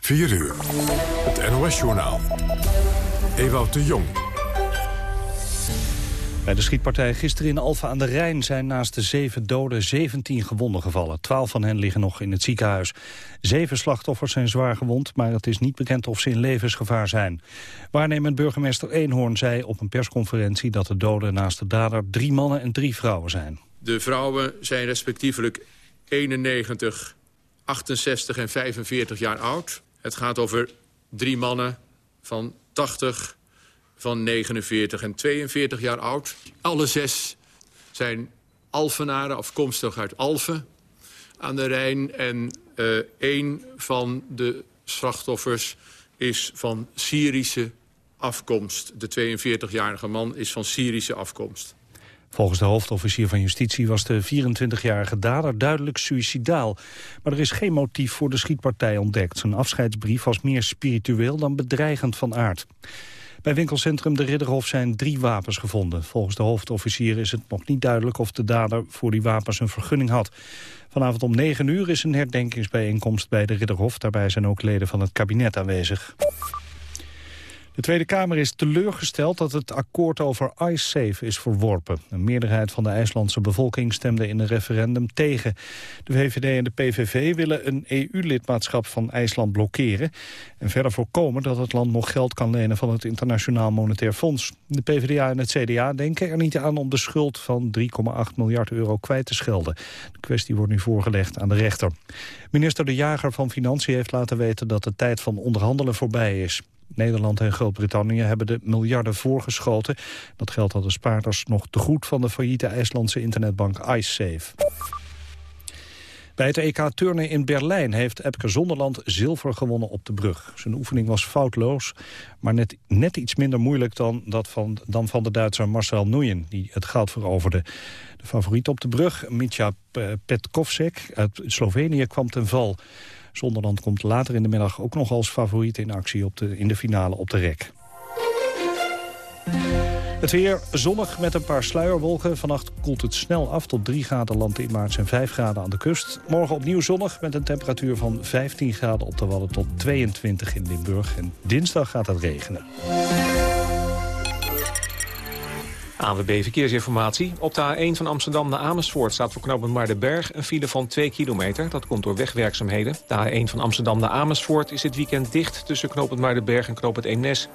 4 uur. Het NOS-journaal. Ewout de Jong. Bij de schietpartij gisteren in Alfa aan de Rijn zijn naast de zeven doden 17 gewonden gevallen. Twaalf van hen liggen nog in het ziekenhuis. Zeven slachtoffers zijn zwaar gewond, maar het is niet bekend of ze in levensgevaar zijn. Waarnemend burgemeester Eenhoorn zei op een persconferentie dat de doden naast de dader drie mannen en drie vrouwen zijn. De vrouwen zijn respectievelijk 91, 68 en 45 jaar oud. Het gaat over drie mannen van 80, van 49 en 42 jaar oud. Alle zes zijn Alfenaren, afkomstig uit Alphen aan de Rijn. En uh, één van de slachtoffers is van Syrische afkomst. De 42-jarige man is van Syrische afkomst. Volgens de hoofdofficier van Justitie was de 24-jarige dader duidelijk suicidaal. Maar er is geen motief voor de schietpartij ontdekt. Zijn afscheidsbrief was meer spiritueel dan bedreigend van aard. Bij winkelcentrum De Ridderhof zijn drie wapens gevonden. Volgens de hoofdofficier is het nog niet duidelijk of de dader voor die wapens een vergunning had. Vanavond om 9 uur is een herdenkingsbijeenkomst bij De Ridderhof. Daarbij zijn ook leden van het kabinet aanwezig. De Tweede Kamer is teleurgesteld dat het akkoord over IceSafe is verworpen. Een meerderheid van de IJslandse bevolking stemde in een referendum tegen. De VVD en de PVV willen een EU-lidmaatschap van IJsland blokkeren... en verder voorkomen dat het land nog geld kan lenen van het Internationaal Monetair Fonds. De PvdA en het CDA denken er niet aan om de schuld van 3,8 miljard euro kwijt te schelden. De kwestie wordt nu voorgelegd aan de rechter. Minister De Jager van Financiën heeft laten weten dat de tijd van onderhandelen voorbij is. Nederland en Groot-Brittannië hebben de miljarden voorgeschoten. Dat geld hadden spaarders nog te goed van de failliete IJslandse internetbank IceSafe. Bij het EK turnen in Berlijn heeft Epke Zonderland zilver gewonnen op de brug. Zijn oefening was foutloos, maar net, net iets minder moeilijk dan, dat van, dan van de Duitser Marcel Nuyen, die het goud veroverde. De favoriet op de brug, Mitja Petkovsek uit Slovenië, kwam ten val. Zonderland komt later in de middag ook nog als favoriet in actie op de, in de finale op de rek. Het weer zonnig met een paar sluierwolken. Vannacht koelt het snel af tot 3 graden land in maart en 5 graden aan de kust. Morgen opnieuw zonnig met een temperatuur van 15 graden op de Wadden tot 22 in Limburg. En dinsdag gaat het regenen. ANWB Verkeersinformatie. Op de A1 van Amsterdam naar Amersfoort staat voor knooppunt Maardenberg een file van 2 kilometer. Dat komt door wegwerkzaamheden. De A1 van Amsterdam naar Amersfoort is dit weekend dicht tussen knooppunt Maardenberg en knooppunt Eemnes.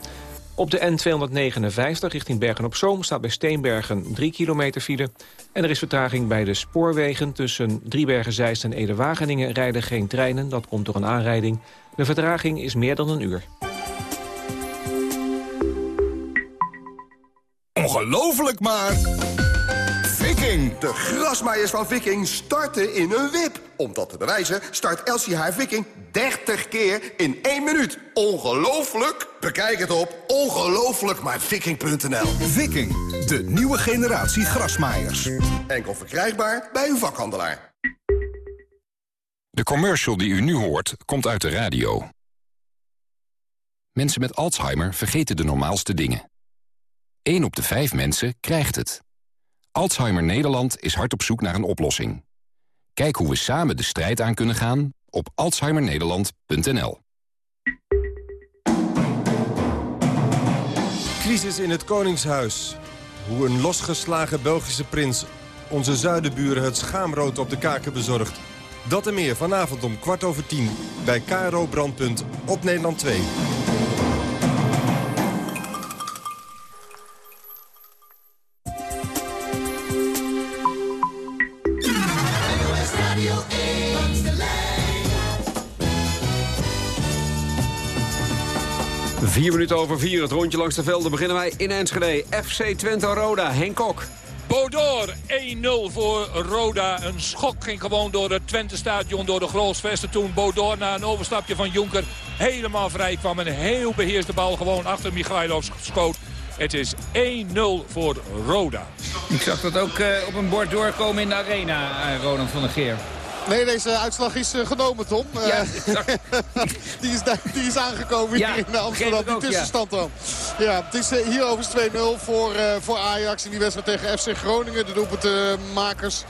Op de N259 richting Bergen-op-Zoom staat bij Steenbergen 3 kilometer file. En er is vertraging bij de spoorwegen tussen Driebergen-Zeist en Ede-Wageningen rijden geen treinen. Dat komt door een aanrijding. De vertraging is meer dan een uur. Ongelooflijk maar... Viking! De grasmaaiers van Viking starten in een wip. Om dat te bewijzen start Elsie haar Viking 30 keer in 1 minuut. Ongelooflijk? Bekijk het op ongelooflijkmaarviking.nl Viking, de nieuwe generatie grasmaaiers. Enkel verkrijgbaar bij uw vakhandelaar. De commercial die u nu hoort, komt uit de radio. Mensen met Alzheimer vergeten de normaalste dingen. 1 op de 5 mensen krijgt het. Alzheimer Nederland is hard op zoek naar een oplossing. Kijk hoe we samen de strijd aan kunnen gaan op alzheimernederland.nl. Crisis in het Koningshuis. Hoe een losgeslagen Belgische prins onze zuidenburen het schaamrood op de kaken bezorgt. Dat en meer vanavond om kwart over tien bij KRO Brandpunt op Nederland 2. Vier minuten over vier, het rondje langs de velden beginnen wij in Enschede. FC Twente Roda, Henk Kok. Bodor 1-0 voor Roda. Een schok ging gewoon door het Twente-stadion, door de Grolsvesten toen. Bodor na een overstapje van Jonker helemaal vrij kwam. En heel beheerst de bal gewoon achter Michailovs schoot. Het is 1-0 voor Roda. Ik zag dat ook uh, op een bord doorkomen in de arena, uh, Ronald van der Geer. Nee, deze uitslag is uh, genomen, Tom. Ja, die, is, die is aangekomen ja, hier in Amsterdam. Die tussenstand dan. Ja, het is uh, hier overigens 2-0 voor, voor Ajax in die wedstrijd tegen FC Groningen. De doelpuntenmakers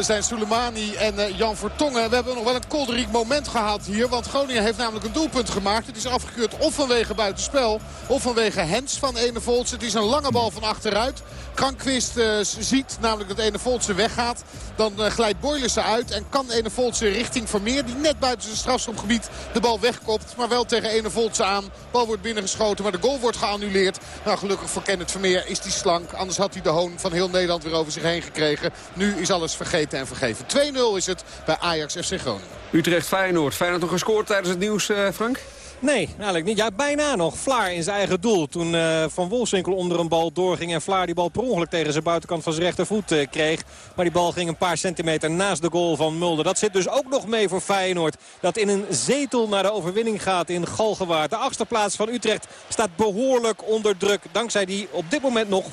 zijn Soleimani en Jan Vertongen. We hebben nog wel een kolderiek moment gehad hier. Want Groningen heeft namelijk een doelpunt gemaakt. Het is afgekeurd of vanwege buitenspel of vanwege Hens van Enevolts. Het is een lange bal van achteruit. Krankwist uh, ziet namelijk dat Enevoltse weggaat. Dan uh, glijdt Boylissen uit en kan Enevoltse richting Vermeer... die net buiten zijn strafschopgebied de bal wegkopt. Maar wel tegen Enevoltse aan. De bal wordt binnengeschoten, maar de goal wordt geannuleerd. Nou, gelukkig voor Kenneth Vermeer is die slank. Anders had hij de hoon van heel Nederland weer over zich heen gekregen. Nu is alles vergeten en vergeven. 2-0 is het bij Ajax FC Groningen. Utrecht-Feyenoord. Feyenoord nog gescoord tijdens het nieuws, uh, Frank? Nee, eigenlijk niet. Ja, bijna nog. Vlaar in zijn eigen doel. Toen uh, Van Wolfswinkel onder een bal doorging... en Vlaar die bal per ongeluk tegen zijn buitenkant van zijn rechtervoet uh, kreeg. Maar die bal ging een paar centimeter naast de goal van Mulder. Dat zit dus ook nog mee voor Feyenoord. Dat in een zetel naar de overwinning gaat in Galgenwaard. De achtste plaats van Utrecht staat behoorlijk onder druk. Dankzij die op dit moment nog 4-0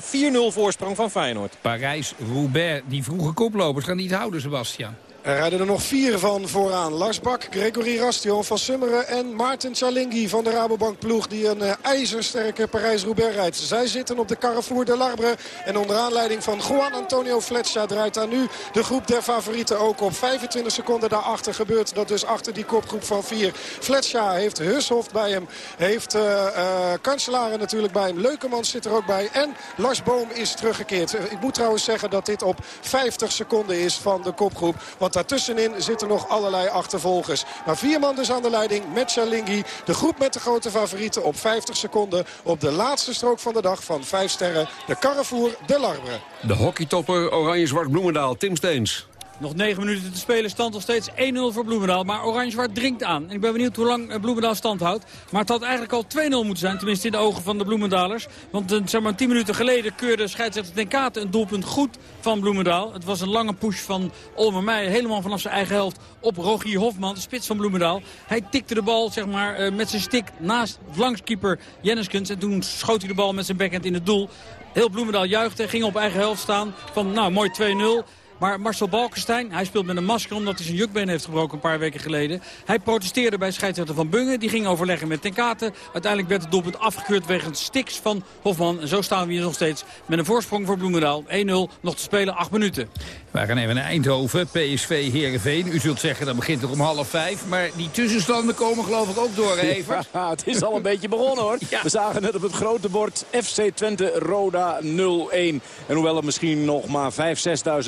voorsprong van Feyenoord. Parijs-Roubaix, die vroege koplopers gaan niet houden, Sebastian. Er rijden er nog vier van vooraan. Lars Bak, Gregory Rastion van Summeren en Maarten Chalingi van de Rabobank ploeg. Die een uh, ijzersterke Parijs-Roubaix rijdt. Zij zitten op de Carrefour de Larbre. En onder aanleiding van Juan Antonio Fletcher draait daar nu de groep der favorieten ook op. 25 seconden daarachter gebeurt dat dus achter die kopgroep van vier. Fletcher heeft Hushoft bij hem. Heeft uh, Kanselaren natuurlijk bij hem. Leukemans zit er ook bij. En Lars Boom is teruggekeerd. Ik moet trouwens zeggen dat dit op 50 seconden is van de kopgroep. Want daartussenin zitten nog allerlei achtervolgers. Maar vier man dus aan de leiding met Chalingi. De groep met de grote favorieten op 50 seconden. Op de laatste strook van de dag van 5 sterren. De Carrefour de Larbre. De hockeytopper Oranje-Zwart Bloemendaal. Tim Steens. Nog 9 minuten te spelen, stand nog steeds 1-0 voor Bloemendaal. Maar Oranje-Zwart dringt aan. En ik ben benieuwd hoe lang Bloemendaal stand houdt. Maar het had eigenlijk al 2-0 moeten zijn, tenminste in de ogen van de Bloemendalers. Want uh, zeg maar 10 minuten geleden keurde scheidsrechter Ten Kate een doelpunt goed van Bloemendaal. Het was een lange push van Olmer Meijer, helemaal vanaf zijn eigen helft op Rogier Hofman, de spits van Bloemendaal. Hij tikte de bal zeg maar, uh, met zijn stick naast flankskeeper Jenniskens. En toen schoot hij de bal met zijn backhand in het doel. Heel Bloemendaal juichte, ging op eigen helft staan van nou mooi 2-0. Maar Marcel Balkenstein, hij speelt met een masker omdat hij zijn jukbeen heeft gebroken een paar weken geleden. Hij protesteerde bij scheidsrechter Van Bungen. Die ging overleggen met Ten Kate. Uiteindelijk werd het doelpunt afgekeurd wegens stiks van Hofman. En zo staan we hier nog steeds met een voorsprong voor Bloemendaal. 1-0, nog te spelen, 8 minuten. We gaan even naar Eindhoven, PSV Heerenveen. U zult zeggen, dat begint er om half vijf. Maar die tussenstanden komen geloof ik ook door, Evert. Ja, het is al een beetje begonnen hoor. Ja. We zagen net op het grote bord FC Twente Roda 0-1. En hoewel er misschien nog maar 5.000,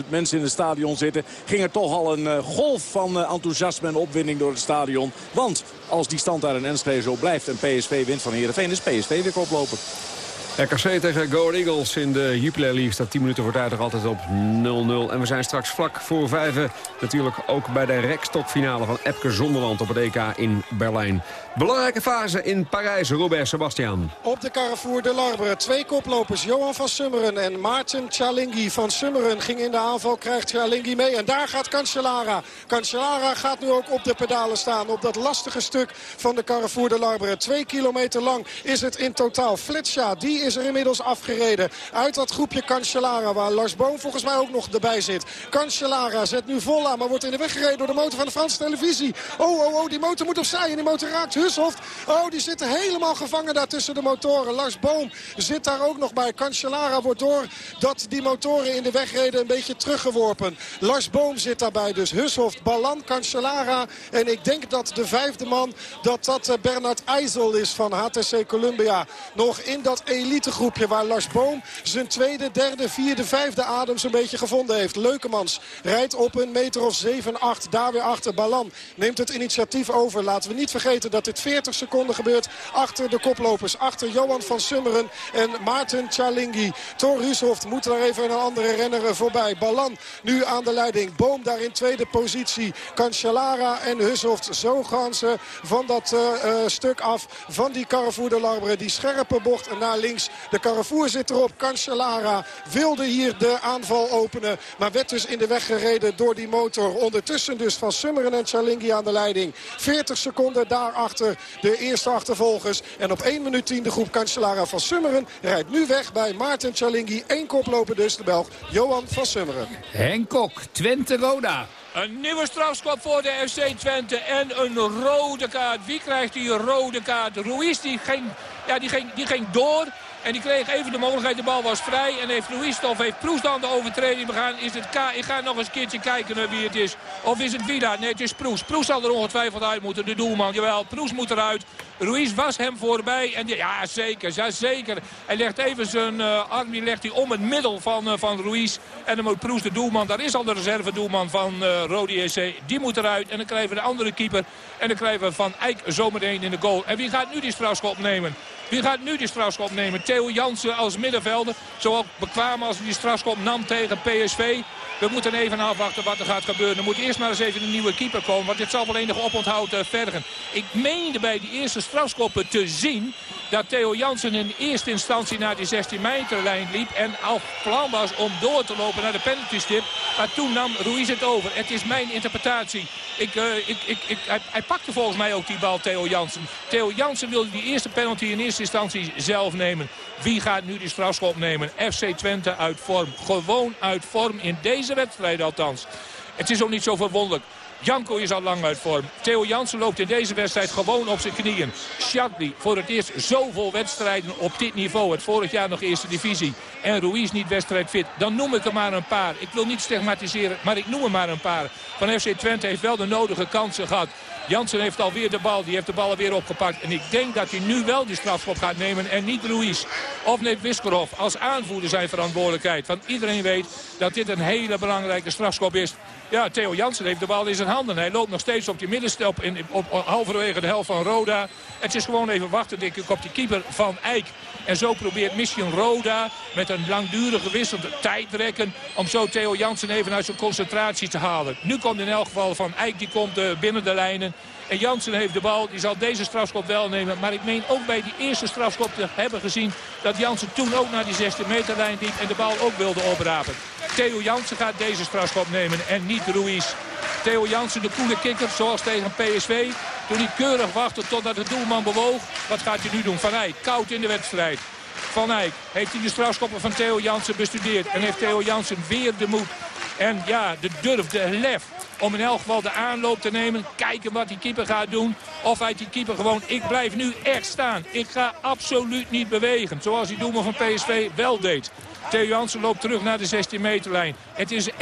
6.000 mensen in het stadion zitten... ging er toch al een uh, golf van uh, enthousiasme en opwinding door het stadion. Want als die stand daar in Enschede zo blijft en PSV wint van Heerenveen... is PSV weer koploper. RKC tegen Go Eagles in de Jupiler League staat 10 minuten voor tijd nog altijd op 0-0. En we zijn straks vlak voor vijven natuurlijk ook bij de rekstokfinale van Epke Zonderland op het EK in Berlijn. Belangrijke fase in Parijs, Robert Sebastian. Op de Carrefour de Larbre, twee koplopers, Johan van Summeren en Maarten Chalingi. Van Summeren ging in de aanval, krijgt Chalingi mee. En daar gaat Cancellara. Cancellara gaat nu ook op de pedalen staan. Op dat lastige stuk van de Carrefour de Larbre. Twee kilometer lang is het in totaal. Fletsja, die is er inmiddels afgereden. Uit dat groepje Cancellara, waar Lars Boom volgens mij ook nog erbij zit. Cancellara zet nu vol aan, maar wordt in de weg gereden door de motor van de Franse televisie. Oh, oh, oh, die motor moet opzij en die motor raakt Hushoft. Oh, die zitten helemaal gevangen daar tussen de motoren. Lars Boom zit daar ook nog bij. Cancellara wordt door dat die motoren in de weg reden een beetje teruggeworpen. Lars Boom zit daarbij dus. Hushoft, Ballan, Cancellara. En ik denk dat de vijfde man, dat dat Bernard IJssel is van HTC Columbia. Nog in dat elitegroepje waar Lars Boom zijn tweede, derde, vierde, vijfde adem zo'n beetje gevonden heeft. Leukemans rijdt op een meter of 7, 8. Daar weer achter. Balan neemt het initiatief over. Laten we niet vergeten dat dit 40 seconden gebeurt achter de koplopers. Achter Johan van Summeren en Maarten Chalingi. Thor Hushoft moet daar even een andere renner voorbij. Balan nu aan de leiding. Boom daar in tweede positie. Cancellara en Hushoft. Zo gaan ze van dat uh, uh, stuk af van die Carrefour de Larbre. Die scherpe bocht naar links. De Carrefour zit erop. Cancellara wilde hier de aanval openen. Maar werd dus in de weg gereden door die motor. Ondertussen dus van Summeren en Chalingi aan de leiding. 40 seconden daarachter de eerste achtervolgers. En op 1 minuut 10 de groep Cancellara van Summeren rijdt nu weg bij Maarten Chalingi. Eén koploper dus de Belg Johan van Summeren. Henk Kok, Twente Roda. Een nieuwe strafschop voor de FC Twente en een rode kaart. Wie krijgt die rode kaart? Ruiz die ging, ja, die ging, die ging door. En die kreeg even de mogelijkheid. De bal was vrij. En heeft Ruiz of heeft Proes dan de overtreding begaan? Is het K? Ik ga nog eens een keertje kijken wie het is. Of is het Vida? Nee, het is Proes. Proes zal er ongetwijfeld uit moeten. De doelman. Jawel, Proes moet eruit. Ruiz was hem voorbij. En ja, zeker. Ja, zeker. Hij legt even zijn uh, arm legt hij om het middel van, uh, van Ruiz. En dan moet Proes de doelman. Daar is al de reserve doelman van uh, Rodi SC. Die moet eruit. En dan krijgen we de andere keeper. En dan krijgen we Van Eijk zometeen in de goal. En wie gaat nu die strafschop nemen? Wie gaat nu die strafschop nemen? Theo Jansen als middenvelder. Zo bekwaam als hij die strafschop nam tegen PSV. We moeten even afwachten wat er gaat gebeuren. Er moet eerst maar eens even een nieuwe keeper komen. Want dit zal wel enig oponthoud uh, vergen. Ik meende bij die eerste strafschoppen te zien dat Theo Jansen in eerste instantie naar die 16 meterlijn liep. En al plan was om door te lopen naar de penalty stip. Maar toen nam Ruiz het over. Het is mijn interpretatie. Uh, ik, ik, ik, hij, hij, pakte volgens mij ook die bal, Theo Jansen. Theo Jansen wilde die eerste penalty in eerste instantie zelf nemen. Wie gaat nu die strafschop nemen? FC Twente uit vorm. Gewoon uit vorm in deze wedstrijd althans. Het is ook niet zo verwonderlijk. Janko is al lang uit vorm. Theo Jansen loopt in deze wedstrijd gewoon op zijn knieën. Shadley voor het eerst zoveel wedstrijden op dit niveau. Het vorig jaar nog eerste divisie. En Ruiz niet wedstrijdfit. Dan noem ik er maar een paar. Ik wil niet stigmatiseren, maar ik noem er maar een paar. Van FC Twente heeft wel de nodige kansen gehad. Jansen heeft alweer de bal. Die heeft de bal alweer opgepakt. En ik denk dat hij nu wel die strafschop gaat nemen. En niet Ruiz. Of neemt Wiskerhoff als aanvoerder zijn verantwoordelijkheid. Want iedereen weet dat dit een hele belangrijke strafschop is. Ja, Theo Jansen heeft de bal in zijn handen. Hij loopt nog steeds op die middenstop in, op, halverwege de helft van Roda. Het is gewoon even wachten, denk ik, op die keeper van Eijk. En zo probeert Mission Roda met een langdurige wissel de tijd rekken... om zo Theo Jansen even uit zijn concentratie te halen. Nu komt in elk geval Van Eijk, die komt uh, binnen de lijnen. En Jansen heeft de bal, die zal deze strafschop wel nemen. Maar ik meen ook bij die eerste strafschop te hebben gezien... dat Jansen toen ook naar die 16 meterlijn liep en de bal ook wilde oprapen. Theo Jansen gaat deze strafschop nemen en niet Ruiz. Theo Jansen, de koele kikker, zoals tegen PSV. Toen hij keurig wachtte totdat de doelman bewoog. Wat gaat hij nu doen? Van Eyck, koud in de wedstrijd. Van Eyck heeft hij de strafschoppen van Theo Jansen bestudeerd. En heeft Theo Jansen weer de moed. En ja, de durf, de lef om in elk geval de aanloop te nemen. Kijken wat die keeper gaat doen. Of hij die keeper gewoon, ik blijf nu echt staan. Ik ga absoluut niet bewegen. Zoals die doelman van PSV wel deed. Theo Jansen loopt terug naar de 16 meterlijn. Het is 1-0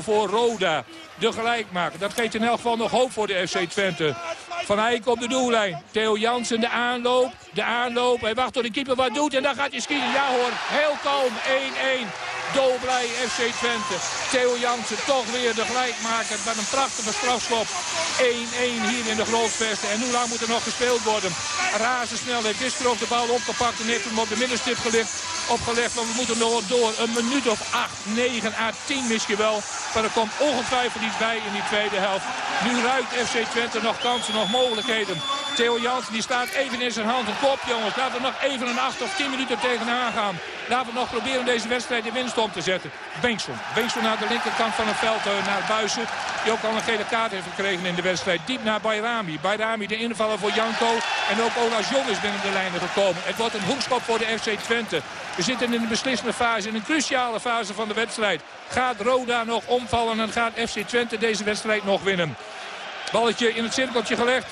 voor Roda. De gelijkmaker. Dat geeft in elk geval nog hoop voor de FC Twente. Van Eyck op de doellijn. Theo Jansen de aanloop. De aanloop. Hij wacht tot de keeper wat doet. En dan gaat hij schieten. Ja hoor. Heel kalm. 1-1. Dolblij FC Twente. Theo Jansen toch weer de gelijkmaker met een prachtige strafschop. 1-1 hier in de Grootvesten. En hoe lang moet er nog gespeeld worden? Razendsnel heeft Diskerov de bal opgepakt en heeft hem op de middenstip gelegd, opgelegd. Want we moeten nog door een minuut of 8, 9 à 10 misschien wel. Maar er komt ongetwijfeld iets bij in die tweede helft. Nu ruikt FC Twente nog kansen, nog mogelijkheden. Theo Jansen die staat even in zijn hand. Een kop jongens. Laten we nog even een 8 of 10 minuten tegenaan gaan. Laten we nog proberen deze wedstrijd in winst om te zetten. Bengsel. Bengsel naar de linkerkant van het veld uh, naar Buizen. Die ook al een gele kaart heeft gekregen in de wedstrijd. Diep naar Bayrami. Bayrami de invaller voor Janko. En ook Ola Jong is binnen de lijnen gekomen. Het wordt een hoekschop voor de FC Twente. We zitten in een beslissende fase, in een cruciale fase van de wedstrijd. Gaat Roda nog omvallen en gaat FC Twente deze wedstrijd nog winnen? Balletje in het cirkeltje gelegd.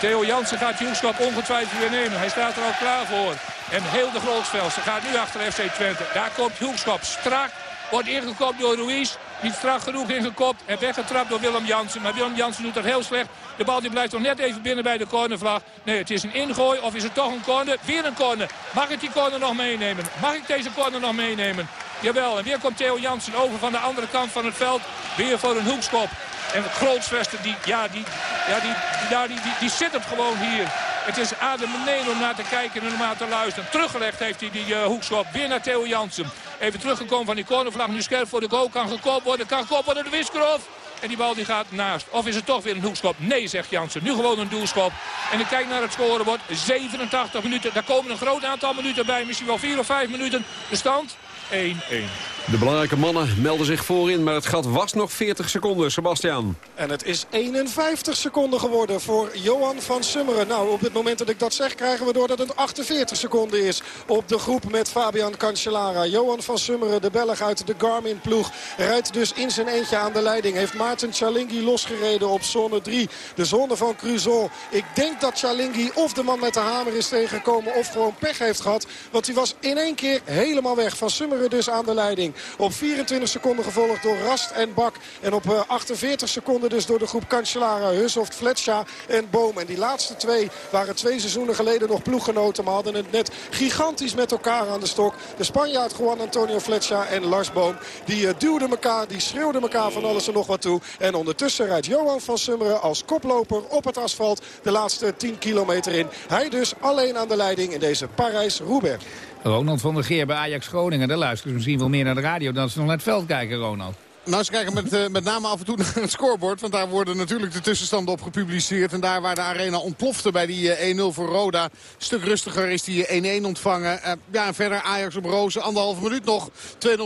Theo Jansen gaat hoekschop ongetwijfeld weer nemen. Hij staat er al klaar voor. En heel de Grootsveldse gaat nu achter FC Twente. Daar komt hoekschop strak. Wordt ingekopt door Ruiz. Niet strak genoeg ingekopt. En weggetrapt door Willem Jansen. Maar Willem Jansen doet het heel slecht. De bal die blijft nog net even binnen bij de cornervlag. Nee, het is een ingooi. Of is het toch een corner? Weer een corner. Mag ik die corner nog meenemen? Mag ik deze corner nog meenemen? Jawel. En weer komt Theo Jansen over van de andere kant van het veld. Weer voor een hoekschop. En Grootsvesten, die, ja, die, ja, die, ja, die, die, die zit het gewoon hier. Het is adembenemend om naar te kijken en om naar te luisteren. Teruggelegd heeft hij die uh, hoekschop. Weer naar Theo Jansen. Even teruggekomen van die cornervlag. Nu scherp voor de goal. Kan gekoopt worden. Kan gekoopt worden de Wiskerhof. En die bal die gaat naast. Of is het toch weer een hoekschop? Nee, zegt Jansen. Nu gewoon een doelschop. En ik kijk naar het scorebord. 87 minuten. Daar komen een groot aantal minuten bij. Misschien wel 4 of 5 minuten. De stand 1-1. De belangrijke mannen melden zich voorin, maar het gat was nog 40 seconden. Sebastian. En het is 51 seconden geworden voor Johan van Summeren. Nou, op het moment dat ik dat zeg, krijgen we door dat het 48 seconden is op de groep met Fabian Cancellara. Johan van Summeren, de Belg uit de Garmin-ploeg, rijdt dus in zijn eentje aan de leiding. Heeft Maarten Chalingi losgereden op zone 3, de zone van Cruzon. Ik denk dat Chalingi of de man met de hamer is tegengekomen of gewoon pech heeft gehad. Want hij was in één keer helemaal weg. Van Summeren dus aan de leiding. Op 24 seconden gevolgd door Rast en Bak. En op 48 eh, seconden dus door de groep Cancellara, Hussoft, Fletcher en Boom. En die laatste twee waren twee seizoenen geleden nog ploeggenoten. Maar hadden het net gigantisch met elkaar aan de stok. De Spanjaard Juan Antonio Fletcher en Lars Boom. Die uh, duwden elkaar, die schreeuwden elkaar van alles en nog wat toe. En ondertussen rijdt Johan van Summeren als koploper op het asfalt de laatste 10 kilometer in. Hij dus alleen aan de leiding in deze Parijs-Roubaix. Ronald van der Geer bij Ajax Groningen. Daar luisteren ze misschien wel meer naar de radio dan ze nog naar het veld kijken, Ronald. Nou, ze kijken met, uh, met name af en toe naar het scorebord. Want daar worden natuurlijk de tussenstanden op gepubliceerd. En daar waar de arena ontplofte bij die uh, eh, 1-0 voor Roda. Stuk rustiger is die 1-1 ontvangen. Uh, ja, en verder Ajax op Rozen. Anderhalve minuut nog. 2-0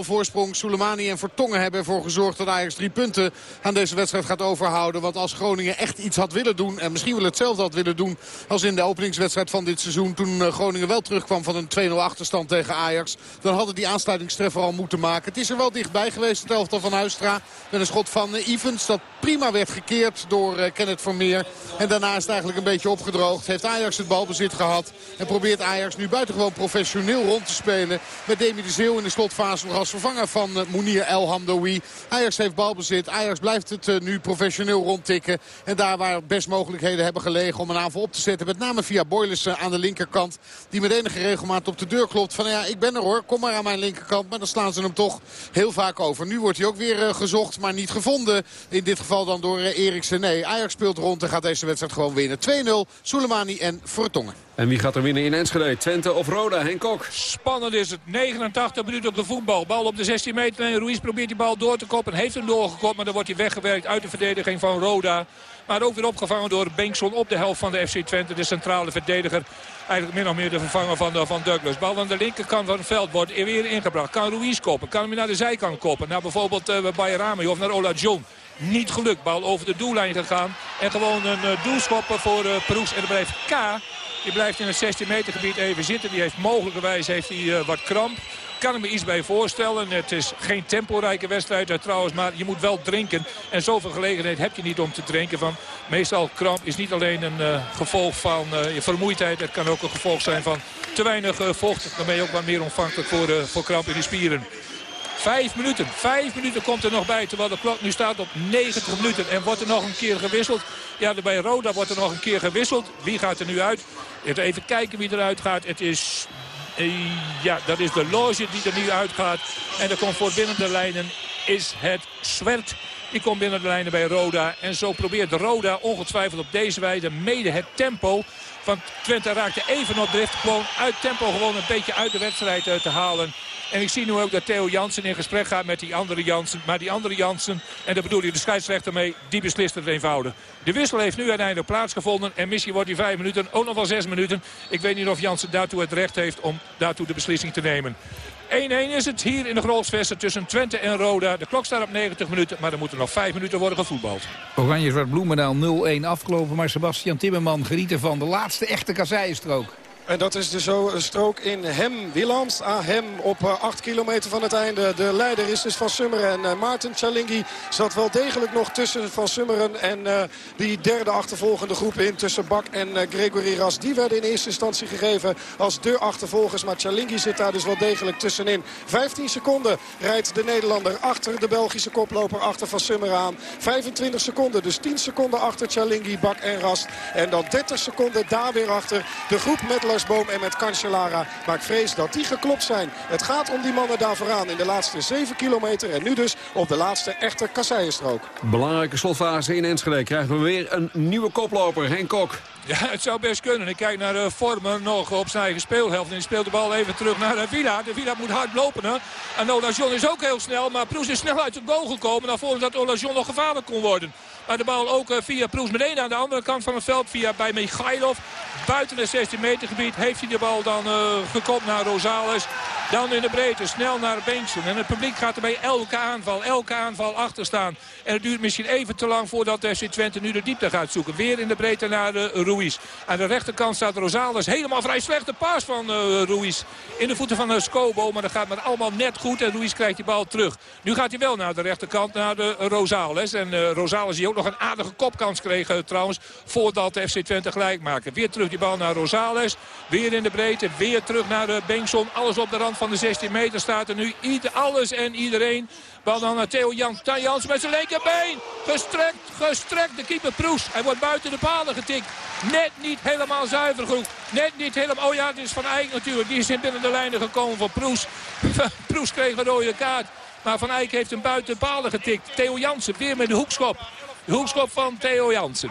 voorsprong. Soleimani en Vertongen hebben ervoor gezorgd dat Ajax drie punten aan deze wedstrijd gaat overhouden. Want als Groningen echt iets had willen doen. En misschien wel hetzelfde had willen doen als in de openingswedstrijd van dit seizoen. Toen Groningen wel terugkwam van een 2-0 achterstand tegen Ajax. Dan hadden die aansluitingstreffer al moeten maken. Het is er wel dichtbij geweest, het elftal van Met een schot van uh, Evans dat prima werd gekeerd door uh, Kenneth Vermeer. En daarna is het eigenlijk een beetje opgedroogd. Heeft Ajax het balbezit gehad. En probeert Ajax nu buitengewoon professioneel rond te spelen. Met Demi de Zeeuw in de slotfase nog als vervanger van uh, Mounir El Hamdoui. Ajax heeft balbezit. Ajax blijft het nu professioneel rondtikken. En daar waar best mogelijkheden hebben gelegen om een aanval op te zetten. Met name via Boyles aan de linkerkant. Die met enige regelmaat op de deur klopt. Van ja, ik ben er hoor. Kom maar aan mijn linkerkant. Maar dan slaan ze hem toch heel vaak over. Nu wordt hij ook weer gezocht gezocht, maar niet gevonden. In dit geval dan door eh, Eriksen. Nee, Ajax speelt rond en gaat deze wedstrijd gewoon winnen. 2-0, Soleimani en Vertongen. En wie gaat er winnen in Enschede? Twente of Roda? Henk Kok. Spannend is het. 89 minuten op de voetbal. Bal op de 16 meter. En Ruiz probeert die bal door te koppen. Heeft hem doorgekopt, maar dan wordt hij weggewerkt uit de verdediging van Roda. Maar ook weer opgevangen door Bengtson op de helft van de FC Twente. De centrale verdediger. Eigenlijk min of meer de vervanger van, eh, van Douglas. Bal aan de linkerkant van het veld wordt weer ingebracht. Kan Ruiz koppen. Kan hem naar de zijkant koppen. Naar bijvoorbeeld uh, Bayrami of naar Ola John. Niet gelukt. Bal over de doellijn gegaan. En gewoon een uh, doelschoppen voor uh. En er blijft K. Die blijft in het 16 meter gebied even zitten. Die heeft mogelijkerwijs heeft hij, wat kramp kan ik me iets bij voorstellen. Het is geen temporijke wedstrijd uh, trouwens, maar je moet wel drinken. En zoveel gelegenheid heb je niet om te drinken. Van, meestal kramp is niet alleen een uh, gevolg van uh, vermoeidheid. Het kan ook een gevolg zijn van te weinig vocht. Dan ben je ook wat meer ontvankelijk voor, voor kramp in de spieren. Vijf minuten. Vijf minuten komt er nog bij. Terwijl de klok nu staat op 90 minuten. En wordt er nog een keer gewisseld. Ja, bij Roda wordt er nog een keer gewisseld. Wie gaat er nu uit? Even kijken wie eruit gaat. Het is ja, dat is de loge die er nu uitgaat. En er komt binnen de lijnen is het Zwert. Die komt binnen de lijnen bij Roda. En zo probeert Roda ongetwijfeld op deze wijze mede het tempo van Twente raakte even op drift. Gewoon uit tempo gewoon een beetje uit de wedstrijd eh, te halen. En ik zie nu ook dat Theo Jansen in gesprek gaat met die andere Jansen. Maar die andere Jansen, en daar bedoel je de scheidsrechter mee, die beslist het eenvoudig. De wissel heeft nu uiteindelijk plaatsgevonden. En misschien wordt die vijf minuten ook nog wel zes minuten. Ik weet niet of Jansen daartoe het recht heeft om daartoe de beslissing te nemen. 1-1 is het hier in de Grolsvesten tussen Twente en Roda. De klok staat op 90 minuten, maar er moeten nog 5 minuten worden gevoetbald. Oranje Zwart Bloemendaal 0-1 afgelopen, maar Sebastian Timmerman geniet ervan. De laatste echte kasseienstrook. En dat is dus zo een strook in Hem, Wieland. Ah, Hem op 8 eh, kilometer van het einde. De leider is dus Van Summeren. En uh, Maarten Chalingi zat wel degelijk nog tussen Van Summeren en die derde achtervolgende groep in. Tussen Bak en Gregory Ras. Die werden in eerste instantie gegeven als de achtervolgers. Maar Chalingi zit daar dus wel degelijk tussenin. 15 seconden rijdt de Nederlander achter de Belgische koploper. Achter Van Summeren aan. 25 seconden, dus 10 seconden achter Chalingi, Bak en Ras. En dan 30 seconden daar weer achter de groep met En met Cancellara. Maar ik vrees dat die geklopt zijn. Het gaat om die mannen daar vooraan in de laatste 7 kilometer. En nu dus op de laatste echte kasseienstrook. Belangrijke slotfase in Enschede krijgen we weer een nieuwe koploper. Henk Kok. Ja, het zou best kunnen. Ik kijk naar de Vormer nog op zijn eigen speelhelft. En speelt de bal even terug naar de Villa. De Villa moet hard lopen. Hè? En Olajon is ook heel snel. Maar Proes is snel uit het goal gekomen. Naar voren dat Olajon nog gevaarlijk kon worden. Maar de bal ook eh, via Proes meteen aan de andere kant van het veld. Via bij Michailov. Buiten het 16 meter gebied heeft hij de bal dan uh, gekopt naar Rosales. Dan in de breedte snel naar Beengson. En het publiek gaat er bij elke aanval, elke aanval achter staan. En het duurt misschien even te lang voordat de FC Twente nu de diepte gaat zoeken. Weer in de breedte naar de Ruiz. Aan de rechterkant staat Rosales. Helemaal vrij slechte paas van uh, Ruiz. In de voeten van uh, Scobo. Maar dat gaat maar allemaal net goed. En Ruiz krijgt die bal terug. Nu gaat hij wel naar de rechterkant, naar de Rosales. En uh, Rosales die ook nog een aardige kopkans kreeg trouwens. Voordat de FC Twente gelijk maakte. Weer terug die bal naar Rosales. Weer in de breedte. Weer terug naar de Bengtson. Alles op de rand van de 16 meter staat er nu. Alles en iedereen Bal dan naar Theo Jans. Jans met zijn linkerbeen. Gestrekt, gestrekt. De keeper Proes. Hij wordt buiten de palen getikt. Net niet helemaal zuiver genoeg. Net niet helemaal... Oh ja, het is Van Eyck natuurlijk. Die is in binnen de lijnen gekomen van Proes. Proes kreeg een rode kaart. Maar Van Eyck heeft hem buiten de palen getikt. Theo Jansen weer met de hoekschop. De hoekschop van Theo Jansen.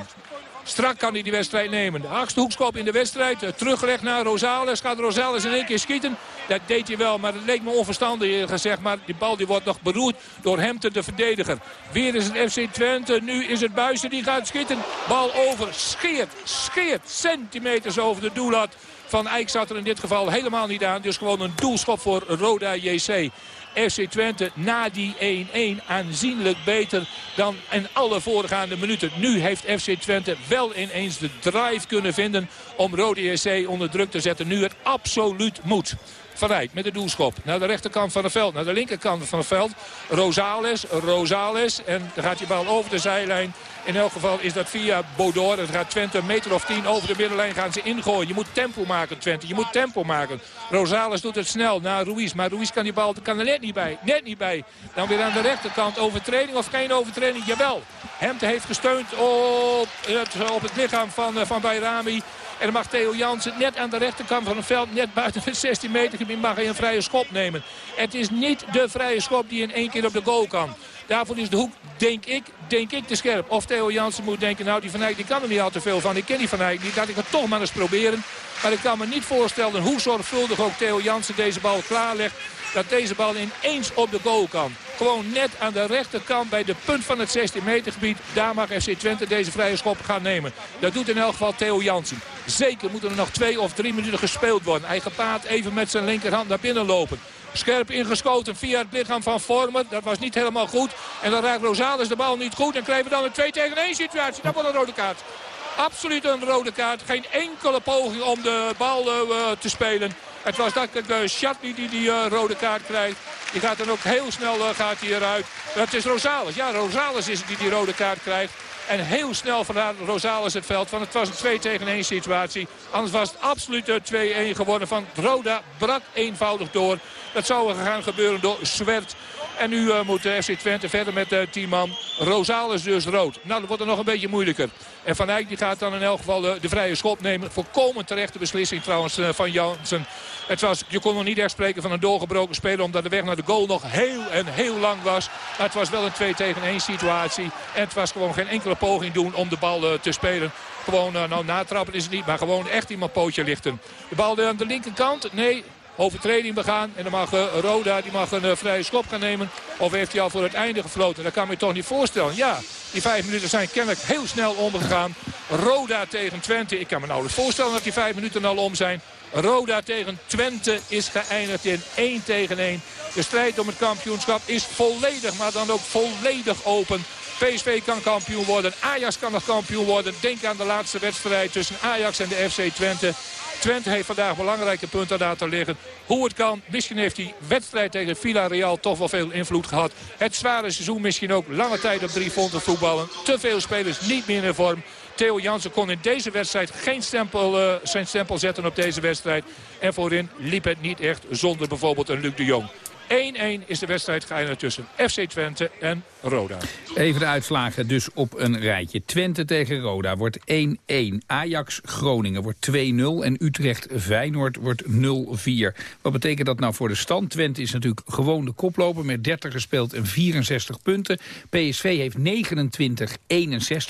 Strak kan hij die wedstrijd nemen. De achtste hoekschop in de wedstrijd. Eh, teruggelegd naar Rosales. Gaat Rosales in één keer schieten. Dat deed hij wel, maar het leek me onverstandig gezegd. Maar die bal die wordt nog beroerd door hem te verdediger. Weer is het FC Twente. Nu is het Buizen die gaat schieten. Bal over. Scheert. Scheert. Centimeters over de doellat. Van Eijk zat er in dit geval helemaal niet aan. Dus gewoon een doelschop voor Roda JC. FC Twente na die 1-1 aanzienlijk beter dan in alle voorgaande minuten. Nu heeft FC Twente wel ineens de drive kunnen vinden om Rode JC onder druk te zetten. Nu het absoluut moet. Van Rijk met de doelschop. Naar de rechterkant van het veld. Naar de linkerkant van het veld. Rosales. Rosales. En dan gaat die bal over de zijlijn. In elk geval is dat via Bodor. Het gaat Twente een meter of tien over de middenlijn gaan ze ingooien. Je moet tempo maken Twente. Je moet tempo maken. Rosales doet het snel naar Ruiz. Maar Ruiz kan die bal kan er net niet bij. Net niet bij. Dan weer aan de rechterkant overtreding of geen overtreding. Jawel. Hemte heeft gesteund op het, op het lichaam van, eh, van Bayrami. En dan mag Theo Jansen net aan de rechterkant van het veld, net buiten het 16 meter gebied, mag hij een vrije schop nemen. Het is niet de vrije schop die in één keer op de goal kan. Daarvoor is de hoek, denk ik, denk ik te scherp. Of Theo Jansen moet denken, nou die Van Eyck die kan er niet al te veel van. Ik ken die Van Eyck niet, laat ik het toch maar eens proberen. Maar ik kan me niet voorstellen hoe zorgvuldig ook Theo Jansen deze bal klaarlegt dat deze bal ineens op de goal kan. Gewoon net aan de rechterkant bij de punt van het 16 meter gebied. Daar mag FC Twente deze vrije schop gaan nemen. Dat doet in elk geval Theo Jansen. Zeker moeten er nog twee of drie minuten gespeeld worden. Hij gepaard even met zijn linkerhand naar binnen lopen. Scherp ingeschoten via het lichaam van Vormer. Dat was niet helemaal goed. En dan raakt Rosales de bal niet goed. En krijgen we dan een 2 tegen 1 situatie. Dat wordt een rode kaart. Absoluut een rode kaart. Geen enkele poging om de bal uh, te spelen. Het was dat uh, Chatli die die uh, rode kaart krijgt. Die gaat dan ook heel snel uh, gaat hij eruit. Dat is Rosales. Ja, Rosales is het die die rode kaart krijgt. En heel snel vanuit Rosales het veld. Want het was een 2 tegen 1 situatie. Anders was het absoluut 2-1 geworden. Van Roda brak eenvoudig door. Dat zou gaan gebeuren door Zwert. En nu uh, moet de FC Twente verder met uh, 10 man. Rosales dus rood. Nou, dat wordt er nog een beetje moeilijker. En Van Eyck die gaat dan in elk geval de, vrije schop nemen. Volkomen terechte beslissing trouwens van Jansen. Het was, je kon nog niet echt spreken van een doorgebroken speler... omdat de weg naar de goal nog heel en heel lang was. Maar het was wel een 2 tegen 1 situatie. En het was gewoon geen enkele poging doen om de bal te spelen. Gewoon, nou natrappen is het niet, maar gewoon echt iemand pootje lichten. De bal aan de linkerkant, nee, overtreding begaan. En dan mag uh, Roda die mag een uh, vrije schop gaan nemen. Of heeft hij al voor het einde gefloten? Dat kan me toch niet voorstellen. Ja, die vijf minuten zijn kennelijk heel snel omgegaan. Roda tegen Twente. Ik kan me nauwelijks voorstellen dat die vijf minuten al om zijn. Roda tegen Twente is geëindigd in 1 tegen 1. De strijd om het kampioenschap is volledig, maar dan ook volledig open. PSV kan kampioen worden. Ajax kan nog kampioen worden. Denk aan de laatste wedstrijd tussen Ajax en de FC Twente. Twente heeft vandaag belangrijke punten te liggen. Hoe het kan, misschien heeft die wedstrijd tegen Villarreal toch wel veel invloed gehad. Het zware seizoen misschien ook lange tijd op drie fronten voetballen. Te veel spelers niet meer in vorm. Theo Jansen kon in deze wedstrijd geen stempel, uh, zijn stempel zetten op deze wedstrijd. En voorin liep het niet echt zonder bijvoorbeeld een Luc de Jong. 1-1 is de wedstrijd geëindigd tussen FC Twente en Roda. Even de uitslagen dus op een rijtje. Twente tegen Roda wordt 1-1. Ajax Groningen wordt 2-0. En Utrecht Feyenoord wordt 0-4. Wat betekent dat nou voor de stand? Twente is natuurlijk gewoon de koploper met 30 gespeeld en 64 punten. PSV heeft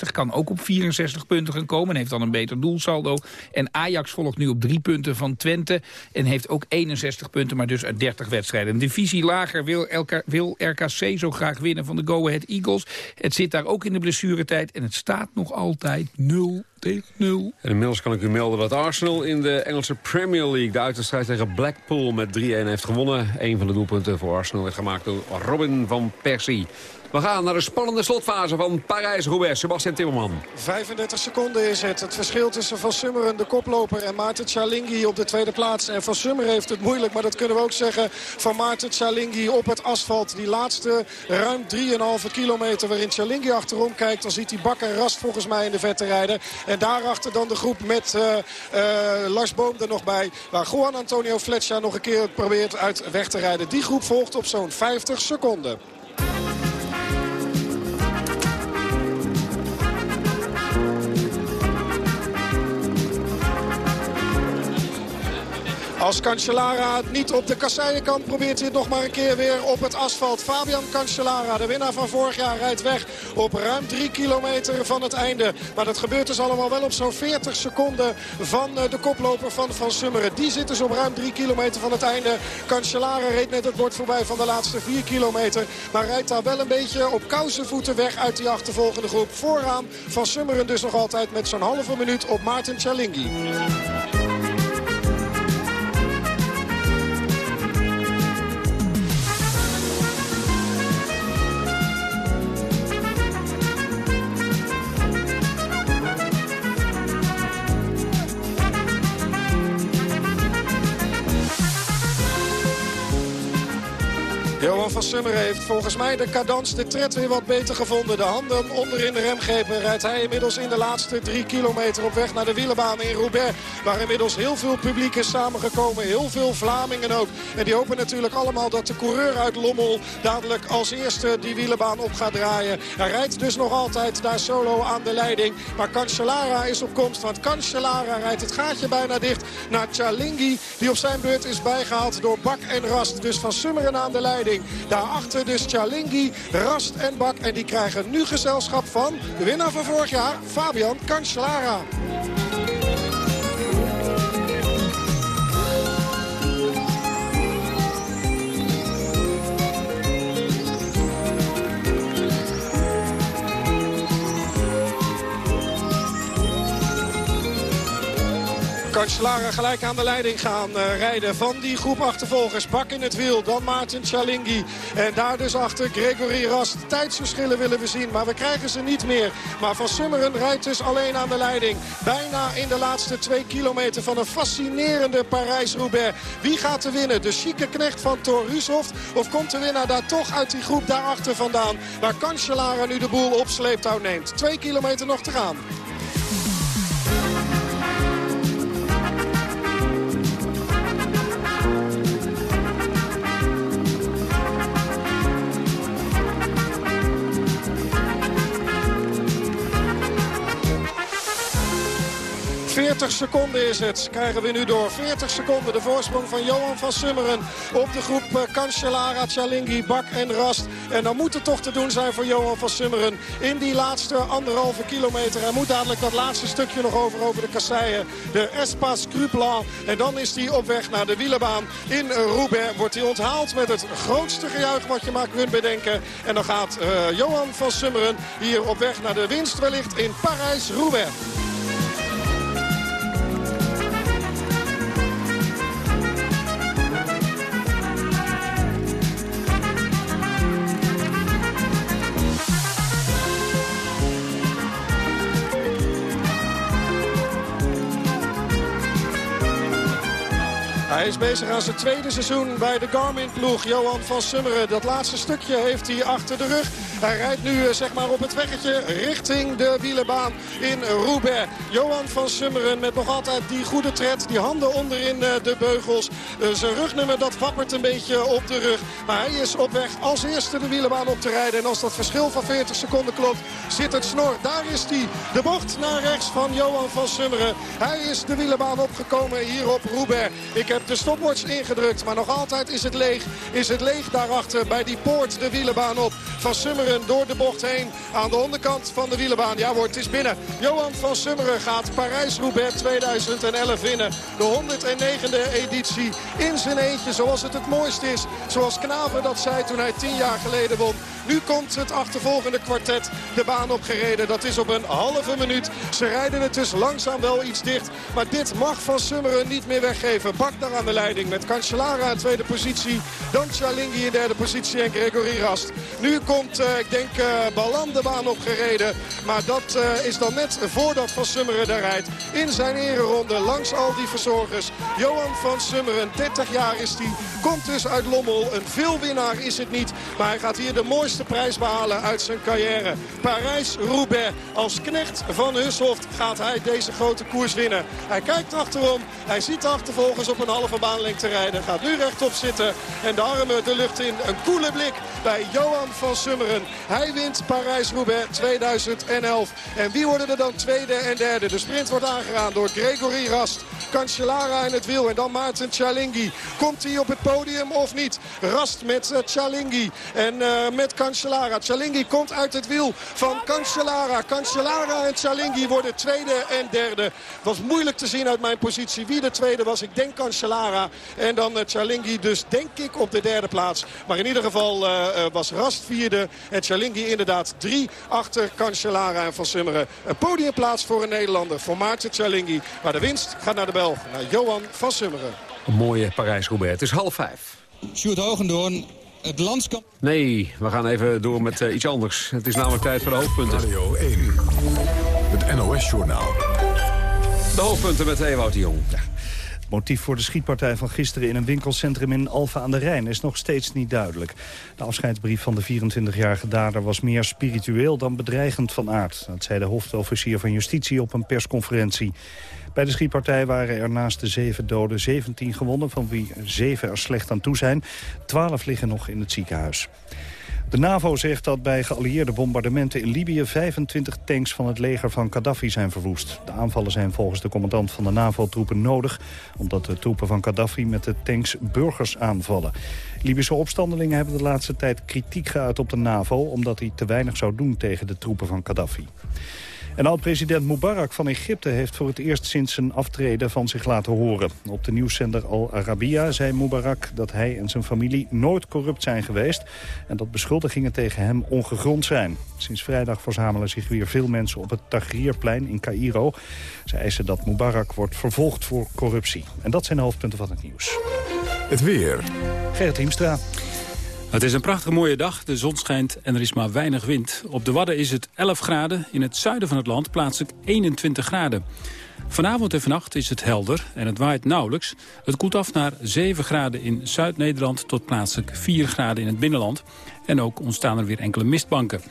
29-61. Kan ook op 64 punten gaan komen. En heeft dan een beter doelsaldo. En Ajax volgt nu op drie punten van Twente. En heeft ook 61 punten, maar dus uit 30 wedstrijden. Een divisie lager wil, LK, wil RKC zo graag winnen van de Go Go Eagles. Het zit daar ook in de blessuretijd en het staat nog altijd 0 tegen 0. En inmiddels kan ik u melden dat Arsenal in de Engelse Premier League... de uitwedstrijd tegen Blackpool met 3-1 heeft gewonnen. Een van de doelpunten voor Arsenal werd gemaakt door Robin van Persie. We gaan naar de spannende slotfase van Parijs-Roubaix. Sebastian Timmerman. 35 seconden is het. Het verschil tussen Van Summeren, de koploper, en Maarten Chalingi op de tweede plaats. En Van Summer heeft het moeilijk, maar dat kunnen we ook zeggen van Maarten Chalingi op het asfalt. Die laatste ruim 3,5 kilometer waarin Chalingi achterom kijkt. Dan ziet hij Bak en Rast volgens mij in de vette rijden. En daarachter dan de groep met uh, uh, Lars Boom er nog bij. Waar Juan Antonio Fletcher nog een keer probeert uit weg te rijden. Die groep volgt op zo'n 50 seconden. Als Cancellara het niet op de kasseien kan, probeert hij het nog maar een keer weer op het asfalt. Fabian Cancellara, de winnaar van vorig jaar, rijdt weg op ruim 3 kilometer van het einde. Maar dat gebeurt dus allemaal wel op zo'n 40 seconden van eh, de koploper van Van Summeren. Die zit dus op ruim 3 kilometer van het einde. Cancellara reed net het bord voorbij van de laatste 4 kilometer. Maar rijdt daar wel een beetje op kousenvoeten weg uit die achtervolgende groep. Vooraan Van Summeren dus nog altijd met zo'n halve minuut op Maarten Chalingi. Van Summer heeft volgens mij de cadans, de tred weer wat beter gevonden. De handen onderin de remgrepen rijdt hij inmiddels in de laatste drie kilometer op weg naar de wielerbaan in Roubaix. Waar inmiddels heel veel publiek is samengekomen. Heel veel Vlamingen ook. En die hopen natuurlijk allemaal dat de coureur uit Lommel dadelijk als eerste die wielerbaan op gaat draaien. Hij rijdt dus nog altijd daar solo aan de leiding. Maar Cancellara is op komst. Want Cancellara rijdt het gaatje bijna dicht naar Chalingi. Die op zijn beurt is bijgehaald door Bak en Rast. Dus van Summeren aan de leiding. Daarachter dus Chalingi, Rast en Bak. En die krijgen nu gezelschap van de winnaar van vorig jaar, Fabian Cancellara. Cancellara gelijk aan de leiding gaan uh, rijden van die groep achtervolgers. Bak in het wiel, dan Maarten Chalingi. En daar dus achter Gregory Rast. Tijdsverschillen willen we zien, maar we krijgen ze niet meer. Maar Van Summeren rijdt dus alleen aan de leiding. Bijna in de laatste twee kilometer van een fascinerende Parijs-Roubaix. Wie gaat er winnen? De chique knecht van Thor Hushoft? Of komt de winnaar daar toch uit die groep daarachter vandaan? Waar Cancellara nu de boel op sleeptouw neemt. Twee kilometer nog te gaan. Seconden is het. Krijgen we nu door 40 seconden de voorsprong van Johan van Summeren. Op de groep Cancellara, Chalingi, Bak en Rast. En dan moet het toch te doen zijn voor Johan van Summeren. In die laatste anderhalve kilometer. Hij moet dadelijk dat laatste stukje nog over, over de kasseien. De Espas Cruplan. En dan is hij op weg naar de wielerbaan in Roubaix. Wordt hij onthaald met het grootste gejuich wat je maar kunt bedenken. En dan gaat uh, Johan van Summeren hier op weg naar de winst wellicht in Parijs-Roubaix. Hij is bezig aan zijn tweede seizoen bij de Garmin-ploeg. Johan van Summeren. Dat laatste stukje heeft hij achter de rug. Hij rijdt nu zeg maar op het weggetje richting de wielenbaan in Roubaix. Johan van Summeren met nog altijd die goede tred. Die handen onderin de beugels. Zijn rugnummer dat wappert een beetje op de rug. Maar hij is op weg als eerste de wielenbaan op te rijden. En als dat verschil van 40 seconden klopt, zit het snor. Daar is hij. De bocht naar rechts van Johan van Summeren. Hij is de wielenbaan opgekomen hier op Roubaix. Ik heb de stopwatch ingedrukt, maar nog altijd is het leeg. Is het leeg daarachter bij die poort de wielenbaan op. Van Summeren door de bocht heen aan de onderkant van de wielenbaan. Ja hoor, het is binnen. Johan van Summeren gaat Parijs-Roubaix 2011 winnen. De 109e editie in zijn eentje zoals het het mooiste is. Zoals Knaven dat zei toen hij tien jaar geleden won. Nu komt het achtervolgende kwartet de baan opgereden. Dat is op een halve minuut. Ze rijden het dus langzaam wel iets dicht. Maar dit mag Van Summeren niet meer weggeven. Bak daar aan de leiding met Cancellara in tweede positie. Dan Chalingi in derde positie en Gregory Rast. Nu komt, uh, ik denk, uh, Balan de baan opgereden. Maar dat uh, is dan net voordat Van Summeren daar rijdt. In zijn ereronde langs al die verzorgers. Johan van Summeren, 30 jaar is hij. Komt dus uit Lommel. Een veelwinnaar is het niet. Maar hij gaat hier de mooiste prijs behalen uit zijn carrière. Parijs-Roubaix. Als knecht van Hushoft gaat hij deze grote koers winnen. Hij kijkt achterom. Hij ziet de achtervolgers op een halve baanlengte rijden. Gaat nu rechtop zitten. En de armen de lucht in. Een koele blik bij Johan van Summeren. Hij wint Parijs-Roubaix 2011. En wie worden er dan tweede en derde? De sprint wordt aangeraan door Gregory Rast. Cancellara in het wiel. En dan Maarten Chalingi. Komt hij op het podium of niet? Rast met Chalingi. En uh, met Cancellara. Chalingi komt uit het wiel van Cancellara. Cancellara en Chalingi worden tweede en derde. Was moeilijk te zien uit mijn positie wie de tweede was. Ik denk Cancellara. En dan Chalingi dus denk ik op de derde plaats. Maar in ieder geval was Rast vierde. En Chalingi inderdaad drie achter Cancellara en Van Summeren. Een podiumplaats voor een Nederlander. Voor Maarten Chalingi. Maar de winst gaat naar de Belg. Naar Johan van Summeren. Een mooie Parijs-Roubaix. Het is half vijf. Sjoerd Hogendoorn, het landskamp... Nee, we gaan even door met uh, iets anders. Het is namelijk tijd voor de hoofdpunten. Radio 1, het NOS-journaal. De hoofdpunten met Ewout de Jong. Ja. Het motief voor de schietpartij van gisteren in een winkelcentrum in Alfa aan de Rijn is nog steeds niet duidelijk. De afscheidsbrief van de 24-jarige dader was meer spiritueel dan bedreigend van aard. Dat zei de hoofdofficier van Justitie op een persconferentie. Bij de schietpartij waren er naast de zeven doden 17 gewonden... van wie zeven er slecht aan toe zijn. Twaalf liggen nog in het ziekenhuis. De NAVO zegt dat bij geallieerde bombardementen in Libië 25 tanks van het leger van Gaddafi zijn verwoest. De aanvallen zijn volgens de commandant van de NAVO-troepen nodig... omdat de troepen van Gaddafi met de tanks burgers aanvallen. Libische opstandelingen hebben de laatste tijd kritiek geuit op de NAVO... omdat hij te weinig zou doen tegen de troepen van Gaddafi. En oud-president Mubarak van Egypte heeft voor het eerst sinds zijn aftreden van zich laten horen. Op de nieuwszender Al Arabiya zei Mubarak dat hij en zijn familie nooit corrupt zijn geweest... en dat beschuldigingen tegen hem ongegrond zijn. Sinds vrijdag verzamelen zich weer veel mensen op het Tahrirplein in Cairo. Ze eisen dat Mubarak wordt vervolgd voor corruptie. En dat zijn de hoofdpunten van het nieuws. Het weer. Gerrit Hiemstra. Het is een prachtig mooie dag, de zon schijnt en er is maar weinig wind. Op de Wadden is het 11 graden, in het zuiden van het land plaatselijk 21 graden. Vanavond en vannacht is het helder en het waait nauwelijks. Het koelt af naar 7 graden in Zuid-Nederland tot plaatselijk 4 graden in het binnenland. En ook ontstaan er weer enkele mistbanken.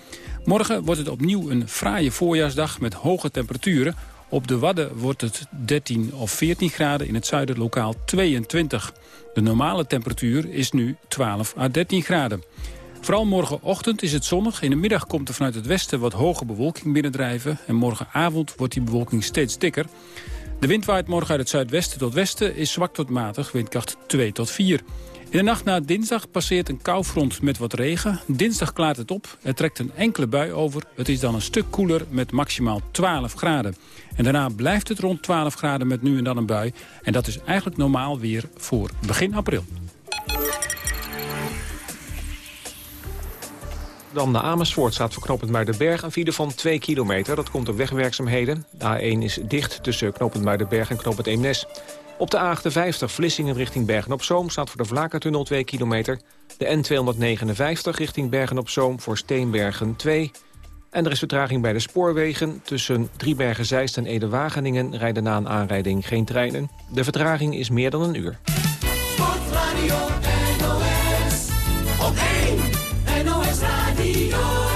Morgen wordt het opnieuw een fraaie voorjaarsdag met hoge temperaturen. Op de Wadden wordt het 13 of 14 graden, in het zuiden lokaal 22. De normale temperatuur is nu 12 à 13 graden. Vooral morgenochtend is het zonnig. In de middag komt er vanuit het westen wat hoge bewolking binnendrijven. En morgenavond wordt die bewolking steeds dikker. De wind waait morgen uit het zuidwesten tot westen, is zwak tot matig, windkracht 2 tot 4. In de nacht na dinsdag passeert een koufront met wat regen. Dinsdag klaart het op, er trekt een enkele bui over. Het is dan een stuk koeler met maximaal 12 graden. En daarna blijft het rond 12 graden met nu en dan een bui. En dat is eigenlijk normaal weer voor begin april. Dan de Amersfoort staat voor knooppunt Muidenberg een file van 2 kilometer. Dat komt door wegwerkzaamheden. De A1 is dicht tussen knooppunt Muidenberg en knooppunt Eemnes. Op de A58 Vlissingen richting Bergen-op-Zoom staat voor de Vlakertunnel 2 kilometer. De N259 richting Bergen-op-Zoom voor Steenbergen 2. En er is vertraging bij de spoorwegen. Tussen Driebergen-Zeist en Ede-Wageningen rijden na een aanrijding geen treinen. De vertraging is meer dan een uur. NOS, op 1 NOS Radio.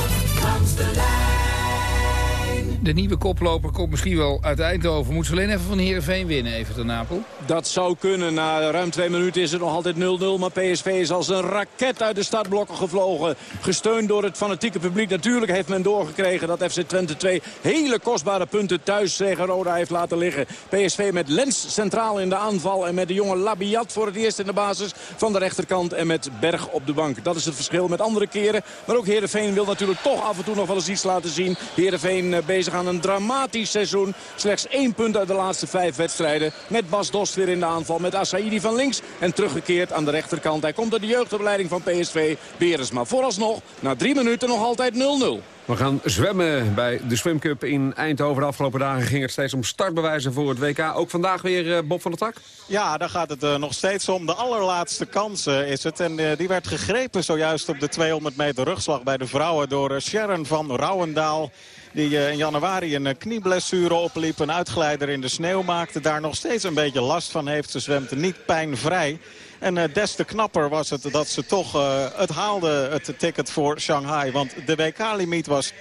De nieuwe koploper komt misschien wel uit Eindhoven. Moet ze alleen even van Heerenveen winnen, even de Napel? Dat zou kunnen. Na ruim twee minuten is het nog altijd 0-0. Maar PSV is als een raket uit de startblokken gevlogen. Gesteund door het fanatieke publiek. Natuurlijk heeft men doorgekregen dat FC Twente twee hele kostbare punten thuis tegen Roda heeft laten liggen. PSV met Lens centraal in de aanval. En met de jonge Labiat voor het eerst in de basis van de rechterkant. En met Berg op de bank. Dat is het verschil met andere keren. Maar ook Heerenveen wil natuurlijk toch af en toe nog wel eens iets laten zien. Heerenveen bezig aan een dramatisch seizoen. Slechts één punt uit de laatste vijf wedstrijden. Met Bas Dost weer in de aanval. Met Asaidi van links. En teruggekeerd aan de rechterkant. Hij komt door de jeugdopleiding van PSV. Beresma vooralsnog na drie minuten nog altijd 0-0. We gaan zwemmen bij de Swim Cup in Eindhoven. De afgelopen dagen ging het steeds om startbewijzen voor het WK. Ook vandaag weer eh, Bob van der Tak? Ja, daar gaat het uh, nog steeds om. De allerlaatste kans uh, is het. En uh, die werd gegrepen zojuist op de 200 meter rugslag bij de vrouwen... door Sharon van Rouwendaal. Die in januari een knieblessure opliep. Een uitglijder in de sneeuw maakte. Daar nog steeds een beetje last van heeft. Ze zwemt niet pijnvrij. En uh, des te knapper was het dat ze toch het haalde, het ticket voor Shanghai. Want de WK-limiet was 2.10.84.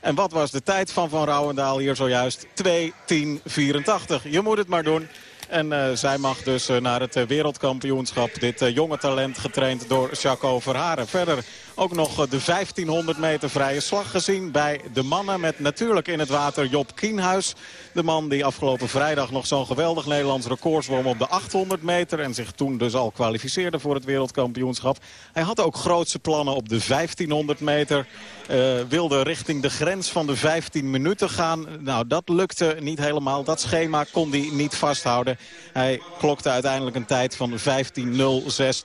En wat was de tijd van Van Rouwendaal hier zojuist? 2.10.84. Je moet het maar doen. En zij mag dus naar het wereldkampioenschap. Dit jonge talent getraind door Jaco Verharen. Verder ook nog de 1500 meter vrije slag gezien bij de mannen. Met natuurlijk in het water Job Kienhuis. De man die afgelopen vrijdag nog zo'n geweldig Nederlands record zwom op de 800 meter. En zich toen dus al kwalificeerde voor het wereldkampioenschap. Hij had ook grootse plannen op de 1500 meter. Uh, wilde richting de grens van de 15 minuten gaan. Nou, dat lukte niet helemaal. Dat schema kon hij niet vasthouden. Hij klokte uiteindelijk een tijd van 15.016.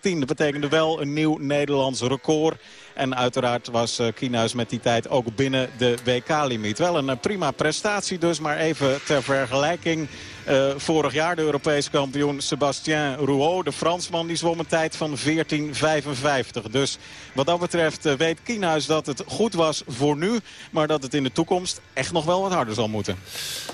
Dat betekende wel een nieuw Nederlands record. En uiteraard was uh, Kienhuis met die tijd ook binnen de WK-limiet. Wel een uh, prima prestatie dus, maar even ter vergelijking. Uh, vorig jaar de Europese kampioen Sebastien Rouault, de Fransman, die zwom een tijd van 14.55. Dus wat dat betreft weet Kienhuis dat het goed was voor nu, maar dat het in de toekomst echt nog wel wat harder zal moeten.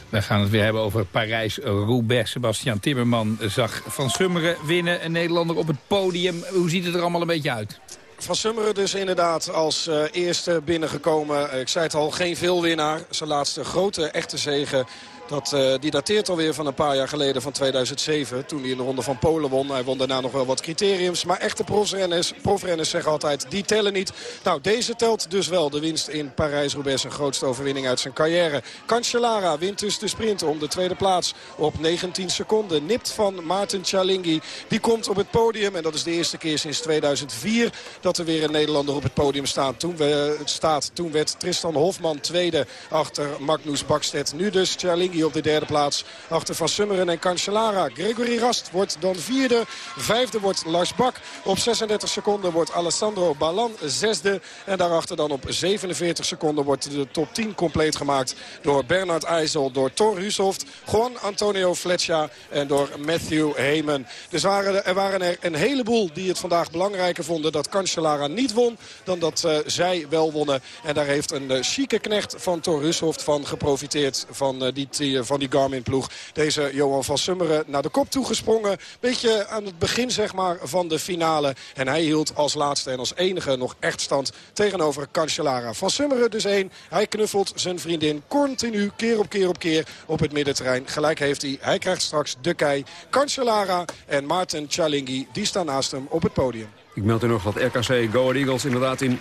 We gaan het weer hebben over Parijs-Roubaix. Sebastian Timmerman zag Van Summeren winnen, een Nederlander op het podium. Hoe ziet het er allemaal een beetje uit? Van Summeren dus inderdaad als uh, eerste binnengekomen. Ik zei het al, geen veelwinnaar. Zijn laatste grote echte zege dat, uh, die dateert alweer van een paar jaar geleden, van 2007. Toen hij in de ronde van Polen won. Hij won daarna nog wel wat criteriums. Maar echte profrenners, profrenners zeggen altijd, die tellen niet. Nou, deze telt dus wel. De winst in Parijs-Roubaix. Zijn grootste overwinning uit zijn carrière. Cancellara wint dus de sprint om de tweede plaats op 19 seconden. Nipt van Maarten Cialinghi. Die komt op het podium. En dat is de eerste keer sinds 2004 dat er weer een Nederlander op het podium staat. Toen, we, staat. Toen werd Tristan Hofman tweede achter Magnus Bakstedt. Nu dus Cialinghi op de derde plaats. Achter Van Summeren en Cancellara. Gregory Rast wordt dan vierde. Vijfde wordt Lars Bak. Op 36 seconden wordt Alessandro Balan zesde. En daarachter dan op 47 seconden wordt de top 10 compleet gemaakt. Door Bernard IJssel, door Thor Hushoft, Juan Antonio Fletcher en door Matthew Heyman. Dus waren, er waren er een heleboel die het vandaag belangrijker vonden dat Cancellara niet won. Dan dat uh, zij wel wonnen. En daar heeft een uh, chique knecht van Thor Hushoft van geprofiteerd van uh, die die, van die Garmin-ploeg. Deze Johan van Summeren naar de kop toegesprongen. Beetje aan het begin zeg maar, van de finale. En hij hield als laatste en als enige nog echt stand tegenover Cancellara. Van Summeren dus één. Hij knuffelt zijn vriendin continu, keer op keer op keer op het middenterrein. Gelijk heeft hij. Hij krijgt straks de kei. Cancellara en Maarten Cialinghi, die staan naast hem op het podium. Ik meld u nog dat RKC Go Eagles inderdaad in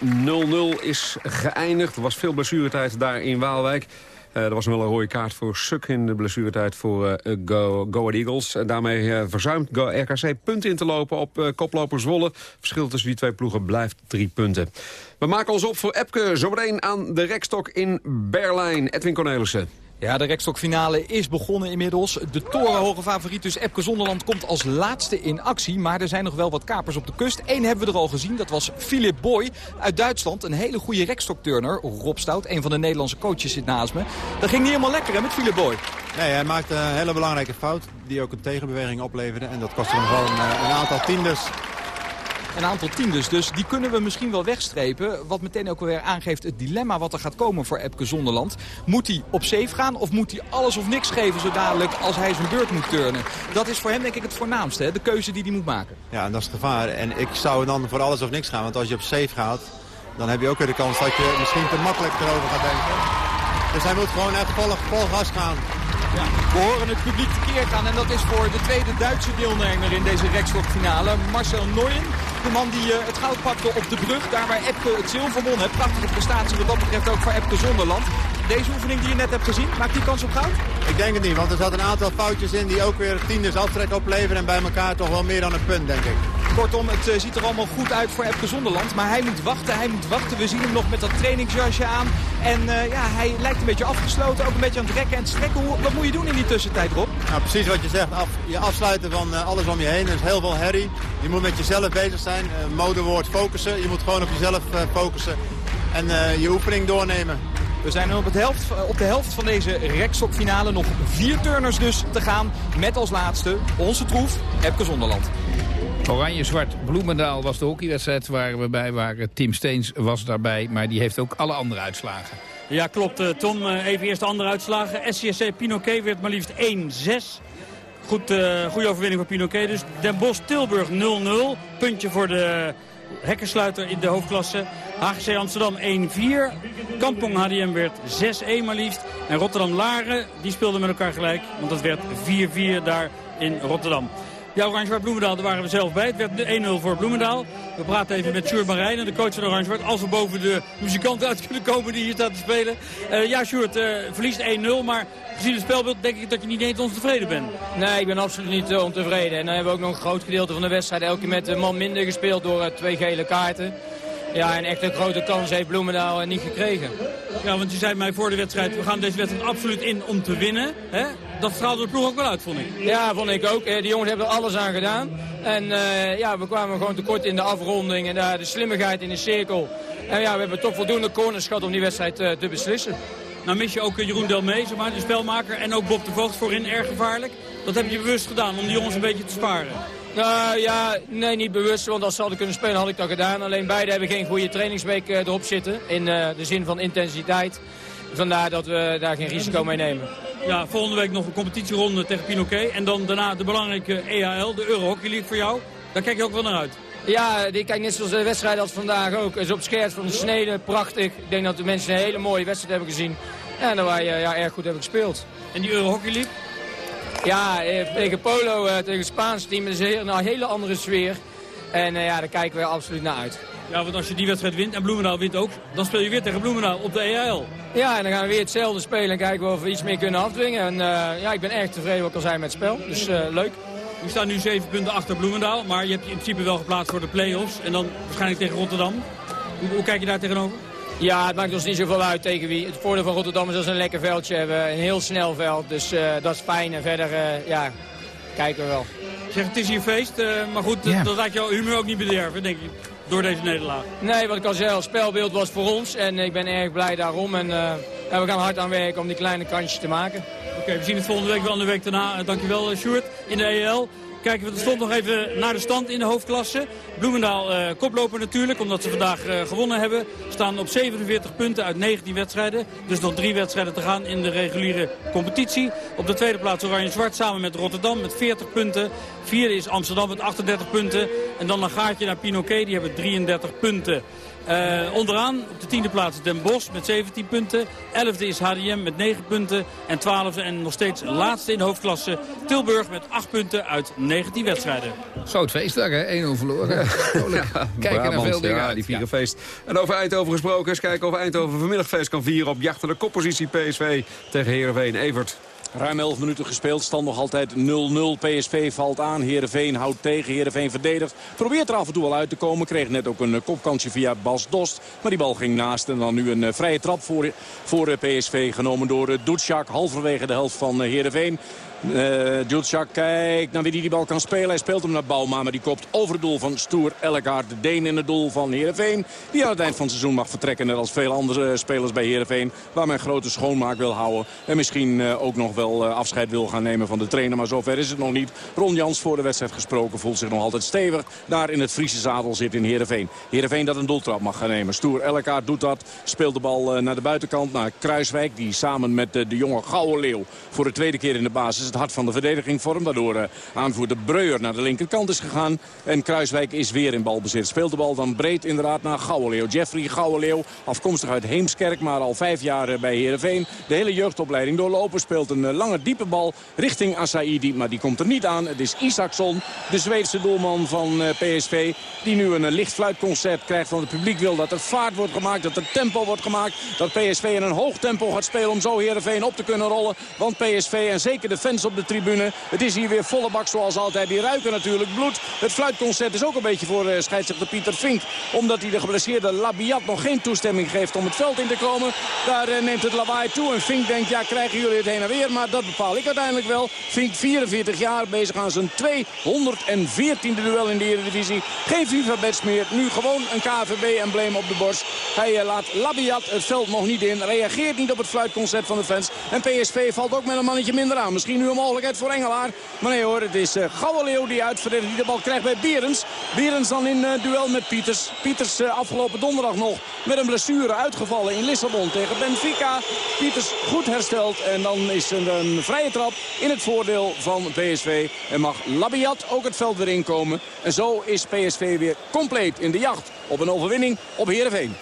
0-0 is geëindigd. Er was veel blessuretijd daar in Waalwijk. Uh, er was wel een rode kaart voor Suk in de blessuretijd voor uh, Go, Go Eagles. En daarmee uh, verzuimt Go RKC punten in te lopen op koploper Zwolle. Verschil tussen die twee ploegen blijft drie punten. We maken ons op voor Epke zometeen aan de rekstok in Berlijn. Edwin Cornelissen. Ja, de rekstokfinale is begonnen inmiddels. De torenhoge favoriet dus Epke Zonderland komt als laatste in actie. Maar er zijn nog wel wat kapers op de kust. Eén hebben we er al gezien, dat was Philip Boy uit Duitsland. Een hele goede rekstokturner. Rob Stout, een van de Nederlandse coaches, zit naast me. Dat ging niet helemaal lekker hè, met Philip Boy. Nee, hij maakte een hele belangrijke fout die ook een tegenbeweging opleverde. En dat kostte hem gewoon een aantal tienders een aantal tiendes. Dus die kunnen we misschien wel wegstrepen. Wat meteen ook weer aangeeft het dilemma wat er gaat komen voor Epke Zonderland. Moet hij op safe gaan of moet hij alles of niks geven zo dadelijk als hij zijn beurt moet turnen? Dat is voor hem denk ik het voornaamste, hè? de keuze die hij moet maken. Ja, en dat is het gevaar. En ik zou dan voor alles of niks gaan. Want als je op safe gaat, dan heb je ook weer de kans dat je misschien te makkelijk erover gaat denken. Dus hij moet gewoon echt vol, vol gas gaan. Ja, we horen het publiek verkeerd aan en dat is voor de tweede Duitse deelnemer in deze rekstokfinale, Marcel Nooyen. De man die uh, het goud pakte op de brug, daar waar Epke het zilver won. Hè. Prachtige prestatie wat dat betreft ook voor Epke Zonderland. Deze oefening die je net hebt gezien, maakt die kans op goud? Ik denk het niet, want er zat een aantal foutjes in die ook weer tieners aftrek opleveren. En bij elkaar toch wel meer dan een punt, denk ik. Kortom, het eh, ziet er allemaal goed uit voor Epke Zonderland. Maar hij moet wachten, hij moet wachten. We zien hem nog met dat trainingsjasje aan. En eh, ja, hij lijkt een beetje afgesloten, ook een beetje aan het rekken en het strekken. Hoe, wat moet je doen in die tussentijd, Rob? Nou, precies wat je zegt. Af, je afsluiten van eh, alles om je heen. Er is heel veel herrie. Je moet met jezelf bezig zijn. Uh, modewoord focussen. Je moet gewoon op jezelf focussen. En je oefening doornemen. We zijn op, het helft, op de helft van deze rekstokfinale. Nog vier turners dus te gaan. Met als laatste onze troef, Epke Zonderland. Oranje-zwart Bloemendaal was de hockeywedstrijd waar we bij waren. Tim Steens was daarbij, maar die heeft ook alle andere uitslagen. Ja, klopt. Eh, Tom, eh, even eerst de andere uitslagen. SCSC Pinoquet werd maar liefst 1-6. Goed, uh, goede overwinning voor Pinoquet. Dus Den Bosch-Tilburg 0-0. Puntje voor de hekkersluiter in de hoofdklasse. HGC Amsterdam 1-4. Kampong HDM werd 6-1 maar liefst. En Rotterdam-Laren, die speelden met elkaar gelijk. Want dat werd 4-4 daar in Rotterdam. Ja, Oranje-Zwart Bloemendaal, daar waren we zelf bij. Het werd 1-0 voor Bloemendaal. We praten even met Sjoerd Marijn, de coach van Oranje-Zwart. Als we boven de muzikanten uit kunnen komen die hier staan te spelen. Uh, ja, Sjoerd, uh, verliest 1-0, maar gezien het spelbeeld denk ik dat je niet eens ontevreden bent. Nee, ik ben absoluut niet uh, ontevreden. En dan hebben we ook nog een groot gedeelte van de wedstrijd elke keer met een man minder gespeeld door twee gele kaarten. Ja, en echt een grote kans heeft Bloemendaal niet gekregen. Ja, want je zei mij voor de wedstrijd, we gaan deze wedstrijd absoluut in om te winnen. Hè? Dat straalde de ploeg ook wel uit, vond ik. Ja, vond ik ook. Die jongens hebben er alles aan gedaan. En uh, ja, we kwamen gewoon tekort in de afronding en uh, de slimmigheid in de cirkel. En ja, we hebben toch voldoende corners gehad om die wedstrijd uh, te beslissen. Nou mis je ook Jeroen Delmees, maar de spelmaker, en ook Bob de Voogd voorin erg gevaarlijk. Dat heb je bewust gedaan om die jongens een beetje te sparen. Nou ja, nee, niet bewust, want als ze hadden kunnen spelen had ik dat gedaan. Alleen beide hebben geen goede trainingsweek uh, erop zitten, in uh, de zin van intensiteit. Vandaar dat we daar geen risico mee nemen. Ja, volgende week nog een competitieronde tegen Pinoquet. En dan daarna de belangrijke EAL, de Euro Hockey League voor jou. Daar kijk je ook wel naar uit. Ja, die kijk net zoals de wedstrijd als vandaag ook. Is op scherp van de snede, prachtig. Ik denk dat de mensen een hele mooie wedstrijd hebben gezien. En dat wij ja, erg goed hebben gespeeld. En die Euro Hockey League? Ja, eh, tegen Polo, eh, tegen het Spaanse team is een hele andere sfeer. En uh, ja, daar kijken we absoluut naar uit. Ja, want als je die wedstrijd wint en Bloemendaal wint ook, dan speel je weer tegen Bloemendaal op de EAL. Ja, en dan gaan we weer hetzelfde spelen en kijken of we iets meer kunnen afdwingen. En uh, ja, ik ben erg tevreden wat ik al zei met het spel. Dus uh, leuk. We staan nu zeven punten achter Bloemendaal, maar je hebt je in principe wel geplaatst voor de play-offs. En dan waarschijnlijk tegen Rotterdam. Hoe, hoe kijk je daar tegenover? Ja, het maakt ons niet zoveel uit tegen wie. Het voordeel van Rotterdam is dat ze een lekker veldje hebben. Een heel snel veld, dus uh, dat is fijn. En verder, uh, ja, kijken we wel. Zeg, het is hier feest, uh, maar goed, yeah. dat laat jouw humor ook niet bederven, denk ik, door deze nederlaag. Nee, wat ik al zei, het spelbeeld was voor ons en ik ben erg blij daarom. En we gaan hard aan werken om die kleine kansjes te maken. Oké, okay, we zien het volgende week wel en de week daarna. dankjewel, Sjoerd, in de EL. Kijken we stond nog even naar de stand in de hoofdklasse. Bloemendaal uh, koploper natuurlijk, omdat ze vandaag uh, gewonnen hebben. Staan op 47 punten uit 19 wedstrijden. Dus nog drie wedstrijden te gaan in de reguliere competitie. Op de tweede plaats Oranje-Zwart samen met Rotterdam met 40 punten. Vierde is Amsterdam met 38 punten. En dan een gaatje naar Pinoquet, die hebben 33 punten. Uh, onderaan op de tiende plaats Den Bosch met 17 punten. Elfde is HDM met 9 punten. En twaalfde en nog steeds laatste in de hoofdklasse Tilburg met 8 punten uit 19 wedstrijden. Zo het feestdag hè, 1-0 verloren. ja, Kijken naar veel dingen ja, die vieren ja. feest. En over Eindhoven gesproken, eens kijken of Eindhoven vanmiddag feest kan vieren op jacht naar de koppositie PSV tegen Heerenveen. Evert. Ruim 11 minuten gespeeld, stand nog altijd 0-0. PSV valt aan, Heerenveen houdt tegen, Heerenveen verdedigt. Probeert er af en toe wel uit te komen, kreeg net ook een kopkansje via Bas Dost. Maar die bal ging naast en dan nu een vrije trap voor, voor PSV genomen door Doetjak. Halverwege de helft van Heerenveen. Uh, Djulcak kijkt naar wie die, die bal kan spelen. Hij speelt hem naar Bouma, maar die kopt over het doel van Stoer Ellegaard. De Deen in het doel van Heerenveen. Die aan het eind van het seizoen mag vertrekken. Net als veel andere spelers bij Heerenveen. Waar men grote schoonmaak wil houden. En misschien uh, ook nog wel afscheid wil gaan nemen van de trainer. Maar zover is het nog niet. Ron Jans voor de wedstrijd gesproken. Voelt zich nog altijd stevig. Daar in het Friese zadel zit in Heerenveen. Heerenveen dat een doeltrap mag gaan nemen. Stoer Ellegaard doet dat. Speelt de bal naar de buitenkant. Naar Kruiswijk. Die samen met de jonge Gouden Leeuw voor de tweede keer in de basis het hart van de verdediging vormt. Waardoor uh, aanvoerder Breuer naar de linkerkant is gegaan. En Kruiswijk is weer in balbezit. Speelt de bal dan breed inderdaad naar Gouwenleeuw. Jeffrey Gouwenleeuw, afkomstig uit Heemskerk, maar al vijf jaar bij Heerenveen. De hele jeugdopleiding doorlopen. Speelt een uh, lange diepe bal richting Asaidi. Maar die komt er niet aan. Het is Isaacson, de Zweedse doelman van PSV. Die nu een licht fluitconcert krijgt van het publiek. Wil dat er vaart wordt gemaakt, dat er tempo wordt gemaakt. Dat PSV in een hoog tempo gaat spelen om zo Heerenveen op te kunnen rollen. Want PSV en zeker de fans op de tribune. Het is hier weer volle bak zoals altijd. Die ruiken natuurlijk bloed. Het fluitconcert is ook een beetje voor uh, scheidsrechter Pieter Vink. Omdat hij de geblesseerde Labiat nog geen toestemming geeft om het veld in te komen. Daar uh, neemt het lawaai toe. En Vink denkt, ja, krijgen jullie het heen en weer. Maar dat bepaal ik uiteindelijk wel. Vink 44 jaar bezig aan zijn 214e duel in de Eredivisie. Geen FIFA-bets meer. Nu gewoon een KVB-embleem op de borst. Hij uh, laat Labiat het veld nog niet in. Reageert niet op het fluitconcert van de fans. En PSV valt ook met een mannetje minder aan. Misschien nu een mogelijkheid voor Engelaar. Maar nee hoor, het is uh, Leeuw die uitverdedigt. Die de bal krijgt bij Berens. Berens dan in uh, duel met Pieters. Pieters uh, afgelopen donderdag nog met een blessure uitgevallen in Lissabon tegen Benfica. Pieters goed hersteld. En dan is er een vrije trap in het voordeel van PSV. En mag Labiat ook het veld weer inkomen. En zo is PSV weer compleet in de jacht op een overwinning op Heerenveen.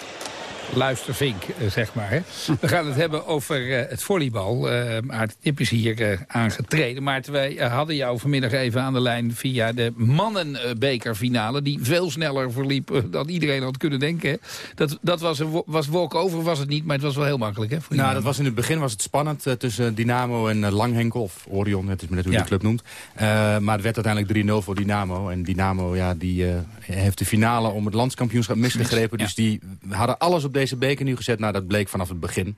Luistervink, eh, zeg maar. Hè. We gaan het hebben over uh, het volleybal. Uh, Maarten Tip is hier aangetreden. Maar wij hadden jou vanmiddag even aan de lijn via de mannenbekerfinale... die veel sneller verliep dan iedereen had kunnen denken. Dat, dat was, een, was walk-over, was het niet, maar het was wel heel makkelijk. Hè, nou, dat was in het begin was het spannend tussen Dynamo en Langhenkel... of Orion, het is net hoe je ja. de club noemt. maar het werd uiteindelijk 3-0 voor Dynamo. En Dynamo ja, die, heeft de finale om het landskampioenschap misgegrepen. Dus die hadden alles op deze beker nu gezet. Nou, dat bleek vanaf het begin.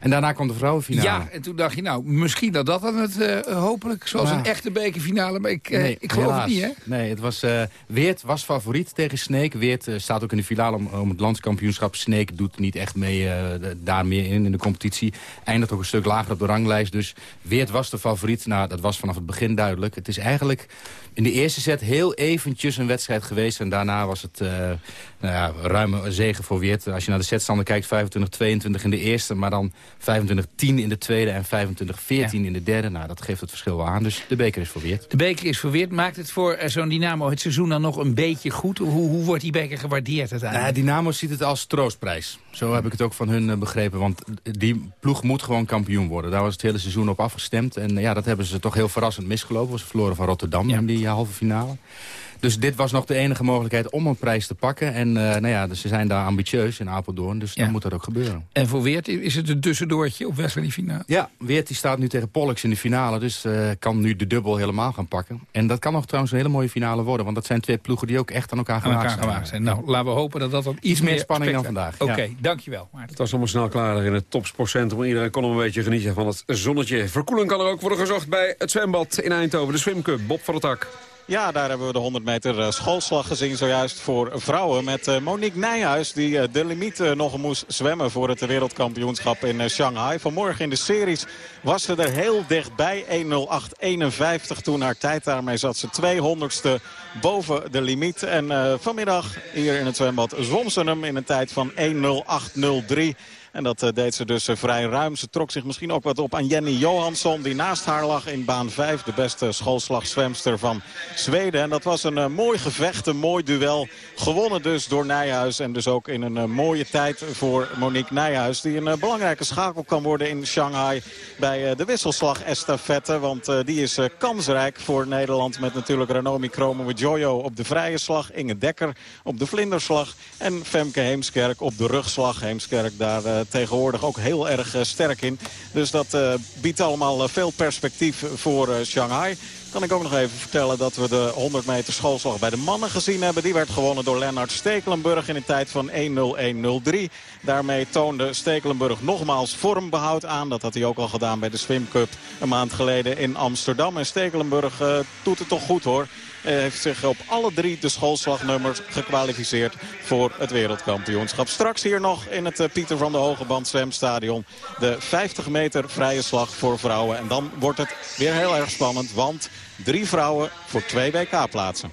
En daarna kwam de vrouwenfinale. Ja, en toen dacht je, nou, misschien dat dat dan het uh, hopelijk, zoals ja. een echte bekerfinale. Maar ik, uh, nee, ik geloof helaas. het niet, hè? Nee, het was, uh, Weert was favoriet tegen Sneek. Weert staat ook in de finale om, om het landskampioenschap. Sneek doet niet echt mee daar meer in, in de competitie. Eindigt ook een stuk lager op de ranglijst. Dus Weert was de favoriet. Nou, dat was vanaf het begin duidelijk. Het is eigenlijk in de eerste set heel eventjes een wedstrijd geweest. En daarna was het nou ja, ruime zegen voor Weert. Als je naar de setstanden kijkt, 25-22 in de eerste. Maar dan 25-10 in de tweede en 25-14 ja. in de derde. Nou, dat geeft het verschil wel aan. Dus de beker is verweerd. De beker is verweerd. Maakt het voor uh, zo'n Dynamo het seizoen dan nog een beetje goed? Hoe, hoe wordt die beker gewaardeerd uiteindelijk? Uh, Dynamo ziet het als troostprijs. Zo heb ik het ook van hun uh, begrepen. Want die ploeg moet gewoon kampioen worden. Daar was het hele seizoen op afgestemd. En ja, dat hebben ze toch heel verrassend misgelopen. Ze verloren van Rotterdam ja. in die halve finale. Dus dit was nog de enige mogelijkheid om een prijs te pakken. En uh, nou ja, dus ze zijn daar ambitieus in Apeldoorn, dus ja. dan moet dat ook gebeuren. En voor Weert is het een tussendoortje op weg naar die finale? Ja, Weert die staat nu tegen Pollux in de finale, dus uh, kan nu de dubbel helemaal gaan pakken. En dat kan nog trouwens een hele mooie finale worden, want dat zijn twee ploegen die ook echt aan elkaar gemaakt zijn. Zijn. Nou, laten we hopen dat dat dan iets, meer spanning dan vandaag. Oké, okay, ja. dankjewel. Maarten. Het was allemaal snel klaar in het topsportcentrum. Iedereen kon een beetje genieten van het zonnetje. Verkoeling kan er ook worden gezocht bij het zwembad in Eindhoven. De Swim Cup, Bob van der Tak. Ja, daar hebben we de 100 meter schoolslag gezien zojuist voor vrouwen. Met Monique Nijhuis die de limiet nog moest zwemmen voor het wereldkampioenschap in Shanghai. Vanmorgen in de series was ze er heel dichtbij. 1.08.51 toen haar tijd daarmee zat ze 200ste boven de limiet. En vanmiddag hier in het zwembad zwom ze hem in een tijd van 1.08.03. En dat uh, deed ze dus uh, vrij ruim. Ze trok zich misschien ook wat op aan Jenny Johansson. Die naast haar lag in baan 5. De beste schoolslagzwemster van Zweden. En dat was een uh, mooi gevecht. Een mooi duel. Gewonnen dus door Nijhuis. En dus ook in een mooie tijd voor Monique Nijhuis. Die een belangrijke schakel kan worden in Shanghai. Bij de wisselslag estafette. Want die is kansrijk voor Nederland. Met natuurlijk Ranomi Kromo Jojo op de vrije slag. Inge Dekker op de vlinderslag. En Femke Heemskerk op de rugslag. Heemskerk daar tegenwoordig ook heel erg uh, sterk in. Dus dat uh, biedt allemaal veel perspectief voor Shanghai. Kan ik ook nog even vertellen dat we de 100 meter schoolslag bij de mannen gezien hebben. Die werd gewonnen door Lennart Stekelenburg in een tijd van 1.01.03. Daarmee toonde Stekelenburg nogmaals vormbehoud aan. Dat had hij ook al gedaan bij de Swim Cup een maand geleden in Amsterdam. En Stekelenburg doet het toch goed hoor. Hij heeft zich op alle drie de schoolslagnummers gekwalificeerd voor het wereldkampioenschap. Straks hier nog in het uh, Pieter van de Hogeband zwemstadion de 50 meter vrije slag voor vrouwen. En dan wordt het weer heel erg spannend, want drie vrouwen voor twee WK-plaatsen.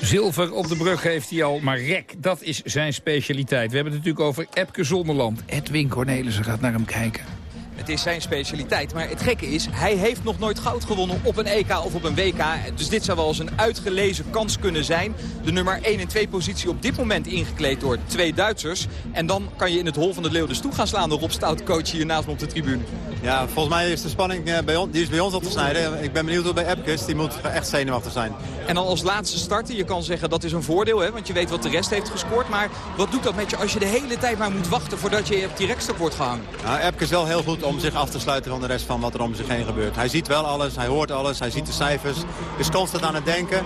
Zilver op de brug heeft hij al, maar rek, dat is zijn specialiteit. We hebben het natuurlijk over Epke Zonderland. Edwin Cornelissen gaat naar hem kijken. Het is zijn specialiteit. Maar het gekke is, hij heeft nog nooit goud gewonnen op een EK of op een WK. Dus dit zou wel eens een uitgelezen kans kunnen zijn. De nummer 1 en 2 positie op dit moment ingekleed door twee Duitsers. En dan kan je in het hol van de leeuw dus toe gaan slaan. De Rob Stout coach hier naast me op de tribune. Ja, volgens mij is de spanning eh, bij, on, die is bij ons al te snijden. Ik ben benieuwd hoe bij Epkes. Die moet echt zenuwachtig zijn. En dan als laatste starten, je kan zeggen dat is een voordeel, hè, want je weet wat de rest heeft gescoord. Maar wat doet dat met je als je de hele tijd maar moet wachten voordat je op die rekstok wordt gehangen? Nou, Epke is wel heel goed om zich af te sluiten van de rest van wat er om zich heen gebeurt. Hij ziet wel alles, hij hoort alles, hij ziet de cijfers. Is constant aan het denken.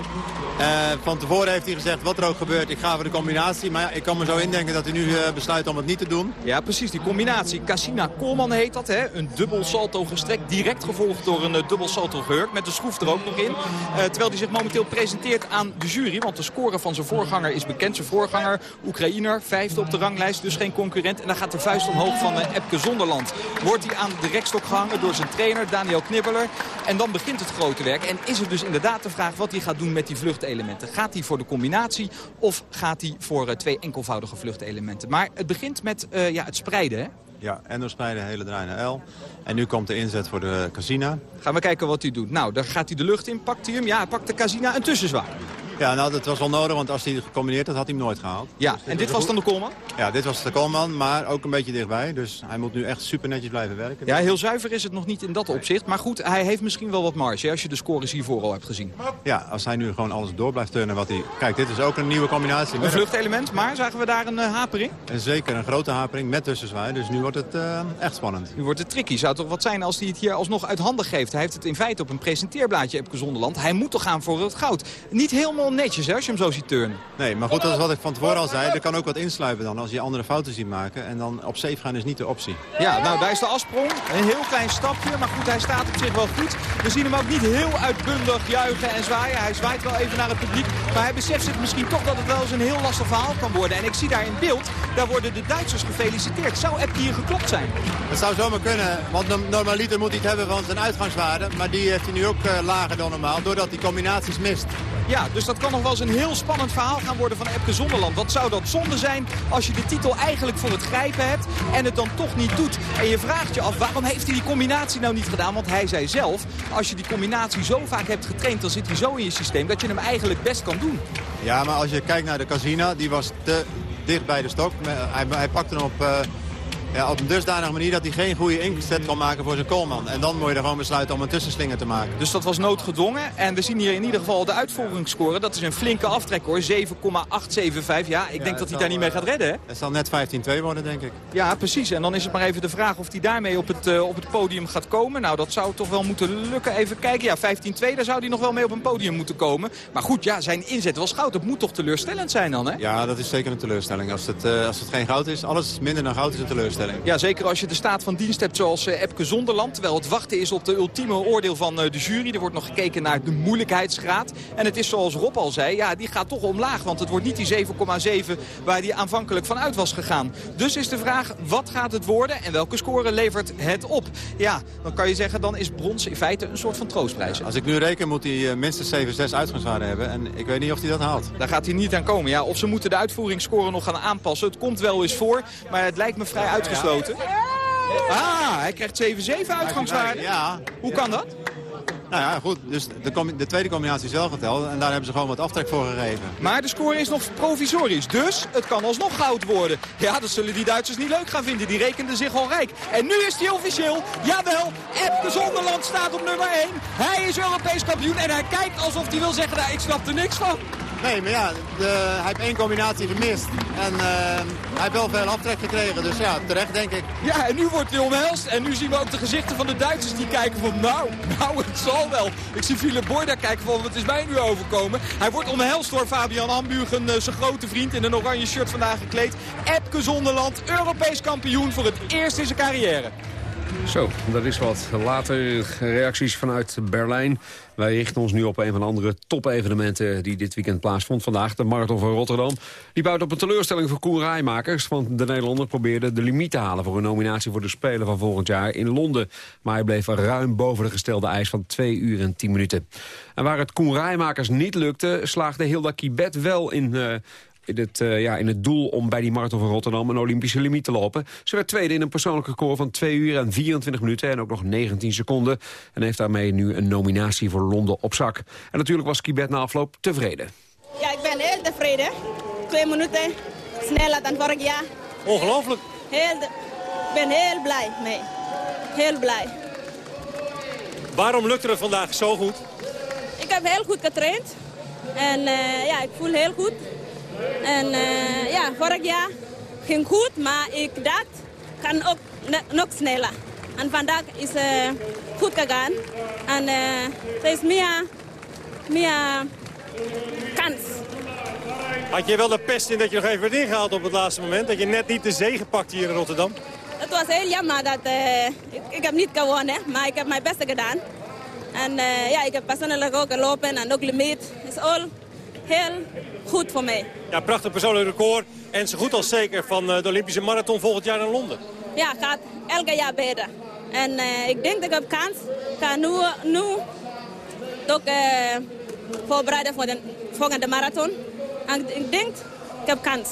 Uh, van tevoren heeft hij gezegd, wat er ook gebeurt, ik ga voor de combinatie. Maar ja, ik kan me zo indenken dat hij nu uh, besluit om het niet te doen. Ja, precies, die combinatie. Cassina Koolman heet dat, hè? een dubbel salto gestrekt. Direct gevolgd door een uh, dubbel salto gehurkt, met de schroef er ook nog in. terwijl hij zich momenteel presenteert aan de jury. Want de score van zijn voorganger is bekend. Zijn voorganger, Oekraïner, vijfde op de ranglijst, dus geen concurrent. En dan gaat de vuist omhoog van Epke Zonderland. Wordt aan de rekstok gehangen door zijn trainer, Daniel Knibbeler. En dan begint het grote werk. En is het dus inderdaad de vraag wat hij gaat doen met die vluchtelementen. Gaat hij voor de combinatie of gaat hij voor uh, twee enkelvoudige vluchtelementen? Maar het begint met uh, ja, het spreiden, hè? Ja, en door hele draai naar L. En nu komt de inzet voor de Casina. Gaan we kijken wat hij doet. Nou, daar gaat hij de lucht in. Pakt hij hem? Ja, hij pakt de Casina een tussenzwaar. Ja, nou, dat was wel nodig, want als hij gecombineerd had, had hij hem nooit gehaald. Ja, dus en dit was dan de Koolman? Ja, dit was de Koolman, maar ook een beetje dichtbij. Dus hij moet nu echt super netjes blijven werken. Ja, heel zuiver is het nog niet in dat opzicht. Maar goed, hij heeft misschien wel wat marge, als je de scores hiervoor al hebt gezien. Ja, als hij nu gewoon alles door blijft turnen wat hij... Kijk, dit is ook een nieuwe combinatie. Een vluchtelement, maar zagen we daar een uh, hapering? En zeker een grote hapering met tussenzwaai, dus nu wordt het uh, echt spannend. Nu wordt het tricky. Zou toch wat zijn als hij het hier alsnog uit handen geeft? Hij heeft het in feite op een presenteerblaadje, Epke Zonderland. Hij moet toch gaan voor het goud. Niet helemaal netjes, hè, als je hem zo ziet turnen. Nee, maar goed, dat is wat ik van tevoren al zei. Er kan ook wat insluipen dan als je andere fouten ziet maken. En dan op safe gaan is niet de optie. Ja, nou daar is de afsprong. Een heel klein stapje, maar goed, hij staat op zich wel goed. We zien hem ook niet heel uitbundig juichen en zwaaien. Hij zwaait wel even naar het publiek. Maar hij beseft zich misschien toch dat het wel eens een heel lastig verhaal kan worden. En ik zie daar in beeld, daar worden de Duitsers gefeliciteerd. Zou Epke hier geklopt zijn? Het zou zomaar kunnen, want normaliter moet hij het hebben van zijn uitgangswaarde. Maar die heeft hij nu ook uh, lager dan normaal, doordat hij combinaties mist. Ja, dus dat kan nog wel eens een heel spannend verhaal gaan worden van Epke Zonderland. Wat zou dat zonde zijn als je de titel eigenlijk voor het grijpen hebt en het dan toch niet doet. En je vraagt je af, waarom heeft hij die combinatie nou niet gedaan? Want hij zei zelf, als je die combinatie zo vaak hebt getraind, dan zit hij zo in je systeem dat je hem eigenlijk best kan doen. Ja, maar als je kijkt naar de Casina, die was te dicht bij de stok. Hij, hij pakte hem op... Uh ja, op een dusdanige manier dat hij geen goede inzet kan maken voor zijn koolman. En dan moet je er gewoon besluiten om een tussenslinger te maken. Dus dat was noodgedwongen. En we zien hier in ieder geval de uitvoeringsscore. Dat is een flinke aftrek hoor. 7,875. Ja, ik ja, denk dat hij daar niet mee gaat redden. Hè? Het zal net 15-2 worden, denk ik. Ja, precies. En dan is het maar even de vraag of hij daarmee op het, uh, op het podium gaat komen. Nou, dat zou toch wel moeten lukken. Even kijken. Ja, 15-2, daar zou hij nog wel mee op een podium moeten komen. Maar goed, ja, zijn inzet was goud. Dat moet toch teleurstellend zijn dan, hè? Ja, dat is zeker een teleurstelling. Als het, uh, als het geen goud is, alles minder dan goud is een teleurstelling. Ja, zeker als je de staat van dienst hebt zoals uh, Epke Zonderland. Terwijl het wachten is op de ultieme oordeel van uh, de jury. Er wordt nog gekeken naar de moeilijkheidsgraad. En het is zoals Rob al zei, ja, die gaat toch omlaag. Want het wordt niet die 7,7 waar die aanvankelijk van uit was gegaan. Dus is de vraag, wat gaat het worden en welke score levert het op? Ja, dan kan je zeggen, dan is brons in feite een soort van troostprijs. Als ik nu reken, moet hij uh, minstens 7,6 uitgangswaarde hebben. En ik weet niet of hij dat haalt. Daar gaat hij niet aan komen. Ja, of ze moeten de uitvoeringsscore nog gaan aanpassen. Het komt wel eens voor, maar het lijkt me vrij uitgesloten. Ah, hij krijgt 7-7 uitgangswaarde. Ja. Hoe kan dat? Nou ja, goed. Dus de, de, tweede combinatie is wel geteld. En daar hebben ze gewoon wat aftrek voor gegeven. Maar de score is nog provisorisch. Dus het kan alsnog goud worden. Ja, dat zullen die Duitsers niet leuk gaan vinden. Die rekenden zich al rijk. En nu is hij officieel. Jawel, Epke Zonderland staat op nummer 1. Hij is Europees kampioen. En hij kijkt alsof hij wil zeggen, nou, ik snap er niks van. Nee, maar ja, de, hij heeft één combinatie gemist. En uh, hij heeft wel veel aftrek gekregen. Dus ja, terecht denk ik. Ja, en nu wordt hij omhelst. En nu zien we ook de gezichten van de Duitsers die kijken van... Nou, nou, het zal wel. Ik zie Philip Boy daar kijken van, wat is mij nu overkomen? Hij wordt omhelst door Fabian Hamburgen, uh, zijn grote vriend... in een oranje shirt vandaag gekleed. Epke Zonderland, Europees kampioen voor het eerst in zijn carrière. Zo, dat is wat. Later reacties vanuit Berlijn. Wij richten ons nu op een van de andere top-evenementen die dit weekend plaatsvond. Vandaag de Marathon van Rotterdam. Die buiten op een teleurstelling voor Koen Rijmakers. Want de Nederlander probeerde de limiet te halen voor een nominatie voor de Spelen van volgend jaar in Londen. Maar hij bleef ruim boven de gestelde eis van 2 uur en 10 minuten. En waar het Koen Rijmakers niet lukte, slaagde Hilda Kibet wel in... Uh, in het, uh, ja, in het doel om bij die Marathon van Rotterdam een Olympische limiet te lopen. Ze werd tweede in een persoonlijk record van 2 uur en 24 minuten en ook nog 19 seconden. En heeft daarmee nu een nominatie voor Londen op zak. En natuurlijk was Kibet na afloop tevreden. Ja, ik ben heel tevreden. Twee minuten sneller dan vorig jaar. Ongelooflijk. Heel, ik ben heel blij mee. heel blij. Waarom lukte het vandaag zo goed? Ik heb heel goed getraind. En eh, ja, ik voel heel goed. En uh, ja, vorig jaar ging goed, maar ik dacht, kan ook nog sneller. En vandaag is het uh, goed gegaan. En er is meer, meer kans. Had je wel de pest in dat je nog even werd ingehaald op het laatste moment? Dat je net niet de zege pakte hier in Rotterdam? Het was heel jammer dat ik, ik heb niet gewonnen, maar ik heb mijn beste gedaan. En uh, ja, ik heb persoonlijk ook gelopen en ook limiet. Het is al heel goed voor mij. Ja, prachtig persoonlijk record. En zo goed als zeker van de Olympische Marathon volgend jaar in Londen. Ja, gaat elke jaar beter. En uh, ik denk dat ik heb kans. Ik ga nu, nu ook uh, voorbereiden voor de volgende marathon. En ik denk, ik heb kans.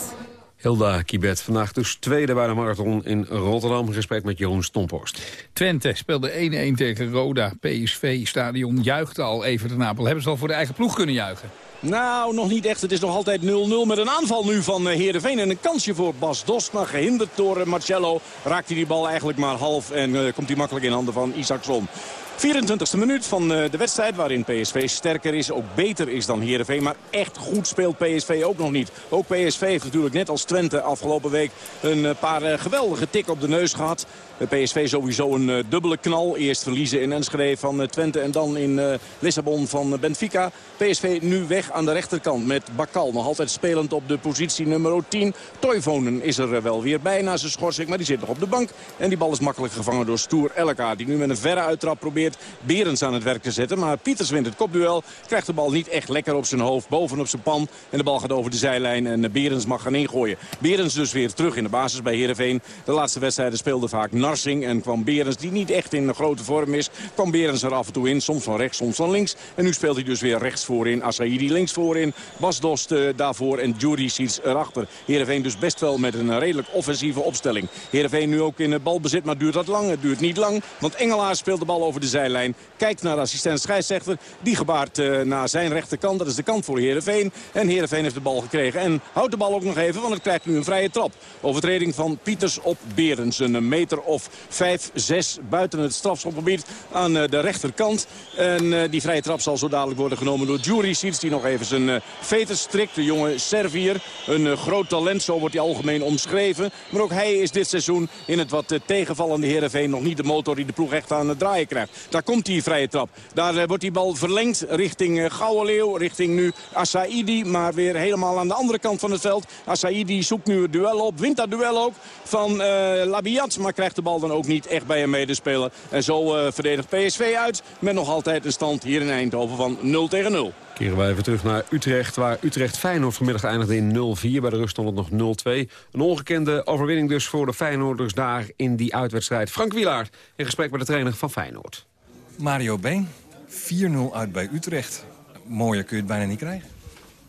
Hilda Kibet, vandaag dus tweede bij de marathon in Rotterdam. Gesprek met Jeroen Stomphorst. Twente speelde 1-1 tegen Roda. PSV-stadion juichte al even de Napel. Hebben ze al voor de eigen ploeg kunnen juichen? Nou, nog niet echt. Het is nog altijd 0-0 met een aanval nu van Heerenveen. En een kansje voor Bas Dost. Maar gehinderd door Marcello raakt hij die bal eigenlijk maar half. En uh, komt hij makkelijk in handen van Isaacson. 24e minuut van de wedstrijd waarin PSV sterker is, ook beter is dan Heerenveen. Maar echt goed speelt PSV ook nog niet. Ook PSV heeft natuurlijk net als Twente afgelopen week een paar geweldige tik op de neus gehad. PSV sowieso een dubbele knal. Eerst verliezen in Enschede van Twente en dan in Lissabon van Benfica. PSV nu weg aan de rechterkant met Bakal. Nog altijd spelend op de positie nummer 10. Toivonen is er wel weer bij na zijn schorsing, maar die zit nog op de bank. En die bal is makkelijk gevangen door Stoer Elka. Die nu met een verre uittrap probeert Berens aan het werk te zetten. Maar Pieters wint het kopduel. Krijgt de bal niet echt lekker op zijn hoofd. Bovenop zijn pan. En de bal gaat over de zijlijn. En Berens mag gaan ingooien. Berens dus weer terug in de basis bij Heerenveen. De laatste wedstrijden speelde vaak Narsing. En kwam Berens, die niet echt in grote vorm is, kwam Berens er af en toe in. Soms van rechts, soms van links. En nu speelt hij dus weer rechts voorin. Asaidi links voorin. Bas Dost uh, daarvoor en Juricic erachter. Heerenveen dus best wel met een redelijk offensieve opstelling. Heerenveen nu ook in balbezit, maar duurt dat lang? Het duurt niet lang. Want Engelaar speelt de bal over de zijlijn. Kijkt naar de assistent scheidsrechter. Die gebaart uh, naar zijn rechterkant. Dat is de kant voor Heerenveen. En Heerenveen heeft de bal gekregen. En houdt de bal ook nog even, want het krijgt nu een vrije trap. Overtreding van Pieters op Berens. Een meter of 5, 6 buiten het strafschopgebied aan uh, de rechterkant. En uh, die vrije trap zal zo dadelijk worden genomen door Juricic. Die nog even zijn veters strikt. De jonge Servier. Een groot talent, zo wordt hij algemeen omschreven. Maar ook hij is dit seizoen in het wat tegenvallende Heerenveen nog niet de motor die de ploeg echt aan het draaien krijgt. Daar komt die vrije trap. Daar uh, wordt die bal verlengd richting uh, Gouden Leeuw. Richting nu Asaidi. Maar weer helemaal aan de andere kant van het veld. Asaidi zoekt nu het duel op. Wint dat duel ook van uh, Labiat. Maar krijgt de bal dan ook niet echt bij een medespeler. En zo verdedigt PSV uit. Met nog altijd een stand hier in Eindhoven van 0 tegen 0. Keren wij even terug naar Utrecht, waar Utrecht-Feyenoord vanmiddag eindigde in 0-4. Bij de rust stond het nog 0-2. Een ongekende overwinning dus voor de Feyenoorders daar in die uitwedstrijd. Frank Wielaert in gesprek met de trainer van Feyenoord. Mario Been, 4-0 uit bij Utrecht. Mooier kun je het bijna niet krijgen.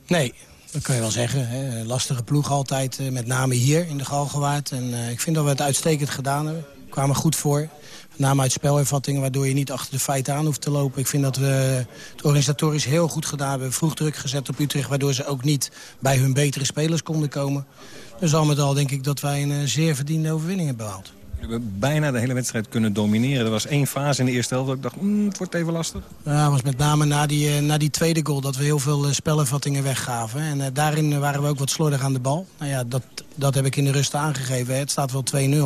Nee, dat kan je wel zeggen. Hè. Lastige ploeg altijd, met name hier in de Galgenwaard. En uh, ik vind dat we het uitstekend gedaan hebben. We kwamen goed voor. Met name uit spelervattingen, waardoor je niet achter de feiten aan hoeft te lopen. Ik vind dat we het organisatorisch heel goed gedaan hebben. Vroeg druk gezet op Utrecht, waardoor ze ook niet bij hun betere spelers konden komen. Dus al met al denk ik dat wij een zeer verdiende overwinning hebben behaald. Bijna de hele wedstrijd kunnen domineren. Er was één fase in de eerste helft dat ik dacht, mm, het wordt even lastig. Ja, het was met name na die, uh, na die tweede goal dat we heel veel uh, spelervattingen weggaven. En uh, daarin waren we ook wat slordig aan de bal. Nou ja, dat, dat heb ik in de rust aangegeven. Het staat wel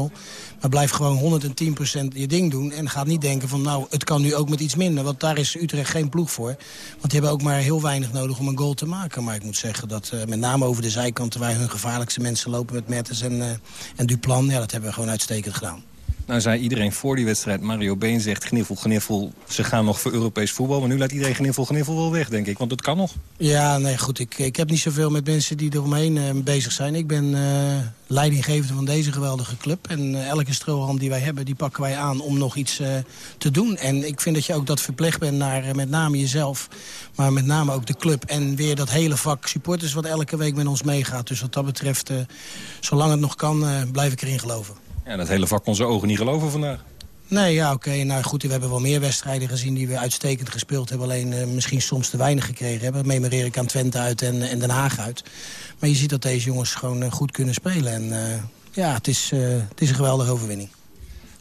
2-0. Maar blijf gewoon 110% je ding doen. En ga niet denken van nou, het kan nu ook met iets minder. Want daar is Utrecht geen ploeg voor. Want die hebben ook maar heel weinig nodig om een goal te maken. Maar ik moet zeggen dat met name over de zijkanten... waar hun gevaarlijkste mensen lopen met Mertens en, en Duplan... Ja, dat hebben we gewoon uitstekend gedaan. Nou zei iedereen voor die wedstrijd, Mario Been zegt... gniffel, gniffel, ze gaan nog voor Europees voetbal. Maar nu laat iedereen gniffel, gniffel wel weg, denk ik. Want het kan nog. Ja, nee, goed. Ik, ik heb niet zoveel met mensen die er omheen uh, bezig zijn. Ik ben uh, leidinggevende van deze geweldige club. En uh, elke strohalm die wij hebben, die pakken wij aan om nog iets te doen. En ik vind dat je ook dat verplicht bent naar met name jezelf. Maar met name ook de club. En weer dat hele vak supporters wat elke week met ons meegaat. Dus wat dat betreft, zolang het nog kan, blijf ik erin geloven. Ja, dat hele vak kon zijn ogen niet geloven vandaag. Nee, ja, oké. Nou goed, we hebben wel meer wedstrijden gezien die we uitstekend gespeeld hebben. Alleen uh, misschien soms te weinig gekregen hebben. Memoreer ik aan Twente uit en, en Den Haag uit. Maar je ziet dat deze jongens gewoon uh, goed kunnen spelen. En uh, ja, het is, het is een geweldige overwinning.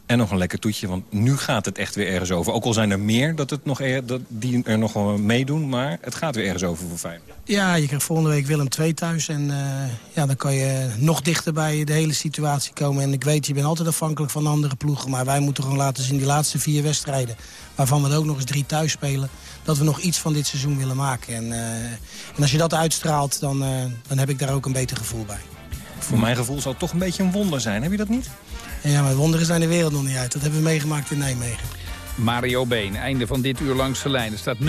En nog een lekker toetje, want nu gaat het echt weer ergens over. Ook al zijn er meer dat het nog er, dat die er nog wel meedoen, maar het gaat weer ergens over voor Feyenoord. Ja, je krijgt volgende week Willem 2 thuis. En eh, ja, dan kan je nog dichter bij de hele situatie komen. En ik weet, je bent altijd afhankelijk van andere ploegen. Maar wij moeten gewoon laten zien die laatste vier wedstrijden... waarvan we er ook nog eens drie thuis spelen... dat we nog iets van dit seizoen willen maken. En, eh, en als je dat uitstraalt, dan, eh, dan heb ik daar ook een beter gevoel bij. Voor mijn gevoel zal het toch een beetje een wonder zijn. Heb je dat niet? Ja, maar wonderen zijn de wereld nog niet uit. Dat hebben we meegemaakt in Nijmegen. Mario Been, einde van dit uur langs de lijn. Er staat 0-0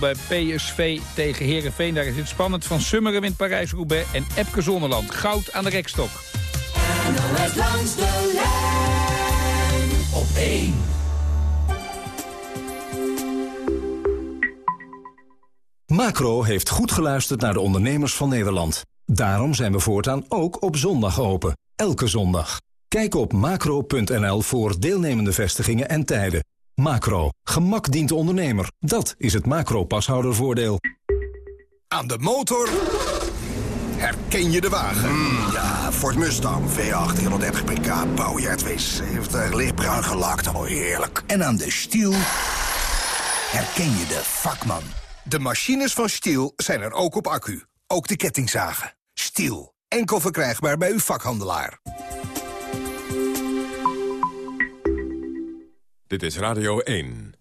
bij PSV tegen Herenveen. Daar is het spannend. Van Summeren wint Parijs-Roubaix en Epke Zonderland. Goud aan de rekstok. NOS langs de lijn op 1. Macro heeft goed geluisterd naar de ondernemers van Nederland. Daarom zijn we voortaan ook op zondag open. Elke zondag. Kijk op macro.nl voor deelnemende vestigingen en tijden. Macro. Gemak dient de ondernemer. Dat is het macro-pashoudervoordeel. Aan de motor herken je de wagen. ja, Ford Mustang, V8, 130 pk, bouwjaar 72, lichtbruin gelakt, oh heerlijk. En aan de stiel herken je de vakman. De machines van Stiel zijn er ook op accu. Ook de kettingzagen. Stiel. Enkel verkrijgbaar bij uw vakhandelaar. Dit is Radio 1.